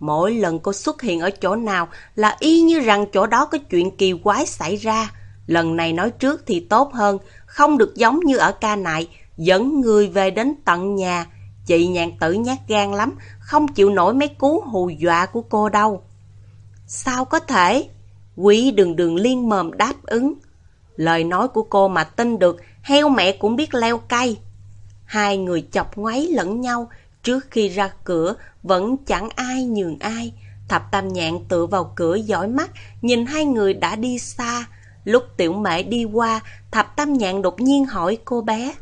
Mỗi lần cô xuất hiện ở chỗ nào là y như rằng chỗ đó có chuyện kỳ quái xảy ra. Lần này nói trước thì tốt hơn, không được giống như ở ca nại, dẫn người về đến tận nhà. Chị nhàn tử nhát gan lắm, không chịu nổi mấy cú hù dọa của cô đâu. Sao có thể? Quý đường đường liên mồm đáp ứng. Lời nói của cô mà tin được, heo mẹ cũng biết leo cây. Hai người chọc ngoáy lẫn nhau, trước khi ra cửa vẫn chẳng ai nhường ai. Thập tam nhạn tựa vào cửa dõi mắt, nhìn hai người đã đi xa. Lúc tiểu mễ đi qua, thập tam nhạn đột nhiên hỏi cô bé.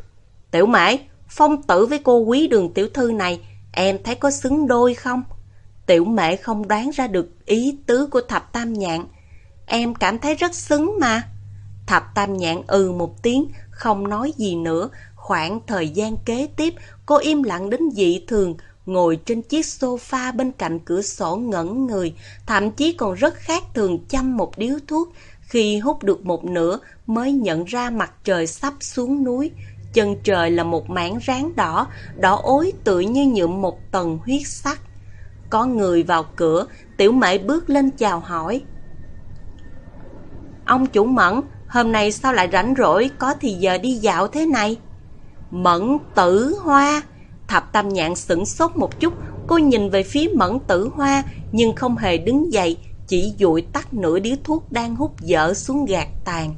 Tiểu mễ, phong tử với cô quý đường tiểu thư này, em thấy có xứng đôi không? Tiểu mễ không đoán ra được ý tứ của thập tam nhạn. Em cảm thấy rất xứng mà. Thập tam nhạn ừ một tiếng, không nói gì nữa. Khoảng thời gian kế tiếp, cô im lặng đến dị thường, ngồi trên chiếc sofa bên cạnh cửa sổ ngẩn người, thậm chí còn rất khác thường chăm một điếu thuốc. Khi hút được một nửa mới nhận ra mặt trời sắp xuống núi. Chân trời là một mảng ráng đỏ, đỏ ối tựa như nhuộm một tầng huyết sắc. Có người vào cửa, tiểu mễ bước lên chào hỏi. Ông chủ Mẫn, hôm nay sao lại rảnh rỗi, có thì giờ đi dạo thế này? Mẫn tử hoa, thập tam nhạn sửng sốt một chút, cô nhìn về phía mẫn tử hoa, nhưng không hề đứng dậy, chỉ dụi tắt nửa điếu thuốc đang hút dở xuống gạt tàn.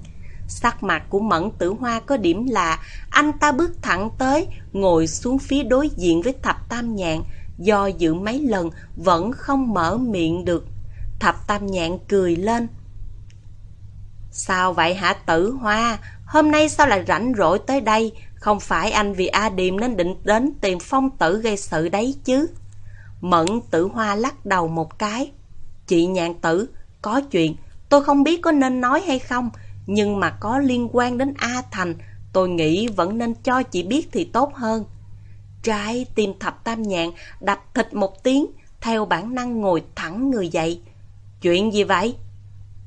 Sắc mặt của mẫn tử hoa có điểm là anh ta bước thẳng tới, ngồi xuống phía đối diện với thập tam nhạn, do dự mấy lần vẫn không mở miệng được. Thập tam nhạn cười lên. Sao vậy hả tử hoa? Hôm nay sao lại rảnh rỗi tới đây? Không phải anh vì A Điềm nên định đến tìm phong tử gây sự đấy chứ? Mẫn tử hoa lắc đầu một cái. Chị nhạn tử, có chuyện, tôi không biết có nên nói hay không, nhưng mà có liên quan đến A Thành, tôi nghĩ vẫn nên cho chị biết thì tốt hơn. Trái tim thập tam nhạn đập thịt một tiếng, theo bản năng ngồi thẳng người dậy. Chuyện gì vậy?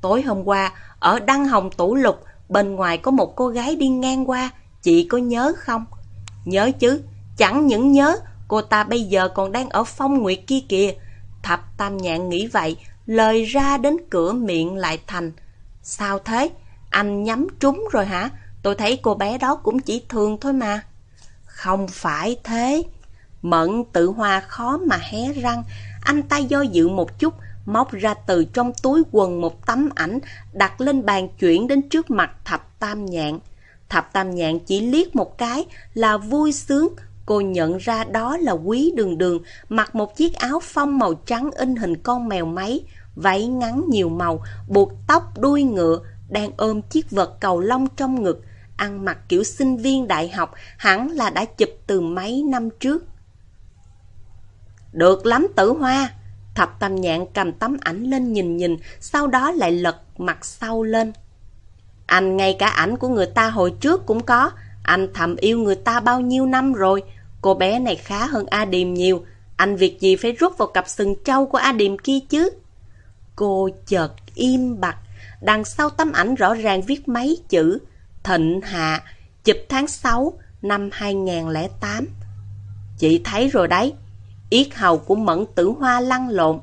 Tối hôm qua, ở Đăng Hồng Tủ Lục, bên ngoài có một cô gái đi ngang qua, chị có nhớ không? Nhớ chứ, chẳng những nhớ, cô ta bây giờ còn đang ở phong nguyệt kia kìa. Thập Tam Nhạn nghĩ vậy, lời ra đến cửa miệng lại thành. Sao thế? Anh nhắm trúng rồi hả? Tôi thấy cô bé đó cũng chỉ thường thôi mà. Không phải thế. Mận tự hoa khó mà hé răng. Anh ta do dự một chút, móc ra từ trong túi quần một tấm ảnh, đặt lên bàn chuyển đến trước mặt thập tam nhạn. Thập tam nhạn chỉ liếc một cái là vui sướng, cô nhận ra đó là quý đường đường, mặc một chiếc áo phông màu trắng in hình con mèo máy, váy ngắn nhiều màu, buộc tóc đuôi ngựa, đang ôm chiếc vật cầu lông trong ngực, ăn mặc kiểu sinh viên đại học, hẳn là đã chụp từ mấy năm trước. Được lắm tử hoa! Thập tam nhạn cầm tấm ảnh lên nhìn nhìn, sau đó lại lật mặt sau lên. Anh ngay cả ảnh của người ta hồi trước cũng có, anh thầm yêu người ta bao nhiêu năm rồi, cô bé này khá hơn A Điềm nhiều, anh việc gì phải rút vào cặp sừng trâu của A Điềm kia chứ? Cô chợt im bặt, đằng sau tấm ảnh rõ ràng viết mấy chữ. Thịnh Hạ, chụp tháng 6 năm 2008. Chị thấy rồi đấy, yết hầu của Mẫn Tử Hoa lăn lộn.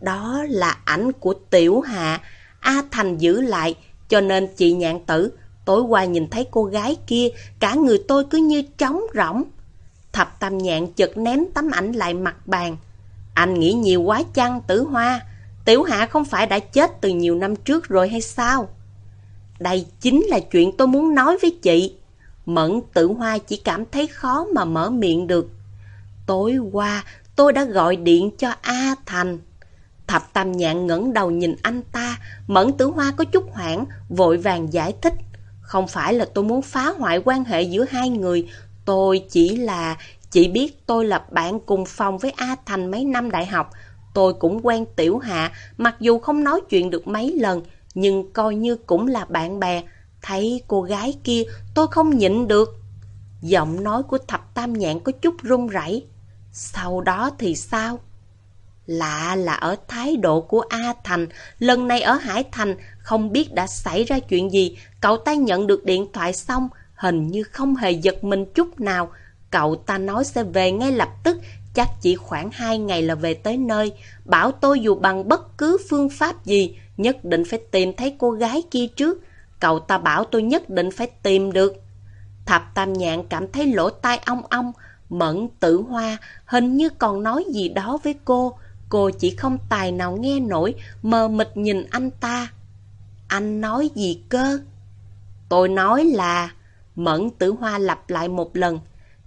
Đó là ảnh của Tiểu Hạ, A Thành giữ lại, cho nên chị nhạn tử, tối qua nhìn thấy cô gái kia, cả người tôi cứ như trống rỗng. Thập tam nhạn chợt ném tấm ảnh lại mặt bàn. Anh nghĩ nhiều quá chăng Tử Hoa? Tiểu Hạ không phải đã chết từ nhiều năm trước rồi hay sao? Đây chính là chuyện tôi muốn nói với chị. Mẫn Tử Hoa chỉ cảm thấy khó mà mở miệng được. Tối qua, tôi đã gọi điện cho A Thành. Thập Tam Nhạn ngẩng đầu nhìn anh ta, Mẫn Tử Hoa có chút hoảng, vội vàng giải thích. Không phải là tôi muốn phá hoại quan hệ giữa hai người, tôi chỉ là... Chỉ biết tôi là bạn cùng phòng với A Thành mấy năm đại học. Tôi cũng quen Tiểu Hạ, mặc dù không nói chuyện được mấy lần, nhưng coi như cũng là bạn bè. Thấy cô gái kia, tôi không nhịn được. Giọng nói của thập tam nhạn có chút run rẩy. Sau đó thì sao? Lạ là ở thái độ của A Thành, lần này ở Hải Thành, không biết đã xảy ra chuyện gì, cậu ta nhận được điện thoại xong, hình như không hề giật mình chút nào. Cậu ta nói sẽ về ngay lập tức, chắc chỉ khoảng hai ngày là về tới nơi, bảo tôi dù bằng bất cứ phương pháp gì, nhất định phải tìm thấy cô gái kia trước. Cậu ta bảo tôi nhất định phải tìm được. Thập Tam Nhạn cảm thấy lỗ tai ong ong, Mẫn tử hoa hình như còn nói gì đó với cô, cô chỉ không tài nào nghe nổi, mờ mịt nhìn anh ta. Anh nói gì cơ? Tôi nói là... Mẫn tử hoa lặp lại một lần.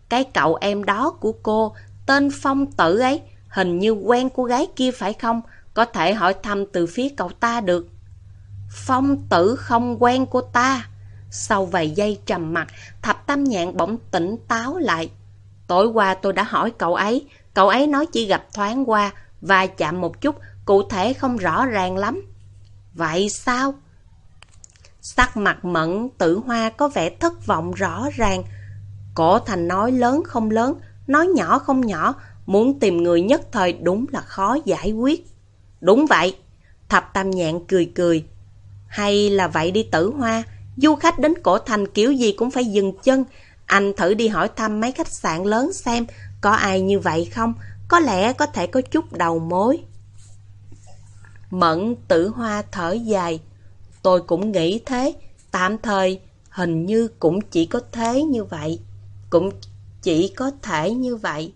Cái cậu em đó của cô, tên Phong Tử ấy, hình như quen cô gái kia phải không? Có thể hỏi thăm từ phía cậu ta được. Phong Tử không quen cô ta. Sau vài giây trầm mặt, thập tam nhạn bỗng tỉnh táo lại. Tối qua tôi đã hỏi cậu ấy, cậu ấy nói chỉ gặp thoáng qua, và chạm một chút, cụ thể không rõ ràng lắm. Vậy sao? Sắc mặt mẫn tử hoa có vẻ thất vọng rõ ràng. Cổ thành nói lớn không lớn, nói nhỏ không nhỏ, muốn tìm người nhất thời đúng là khó giải quyết. Đúng vậy, thập tam nhạn cười cười. Hay là vậy đi tử hoa, du khách đến cổ thành kiểu gì cũng phải dừng chân, anh thử đi hỏi thăm mấy khách sạn lớn xem có ai như vậy không, có lẽ có thể có chút đầu mối. Mẫn tử hoa thở dài. Tôi cũng nghĩ thế, tạm thời hình như cũng chỉ có thế như vậy. Cũng chỉ có thể như vậy.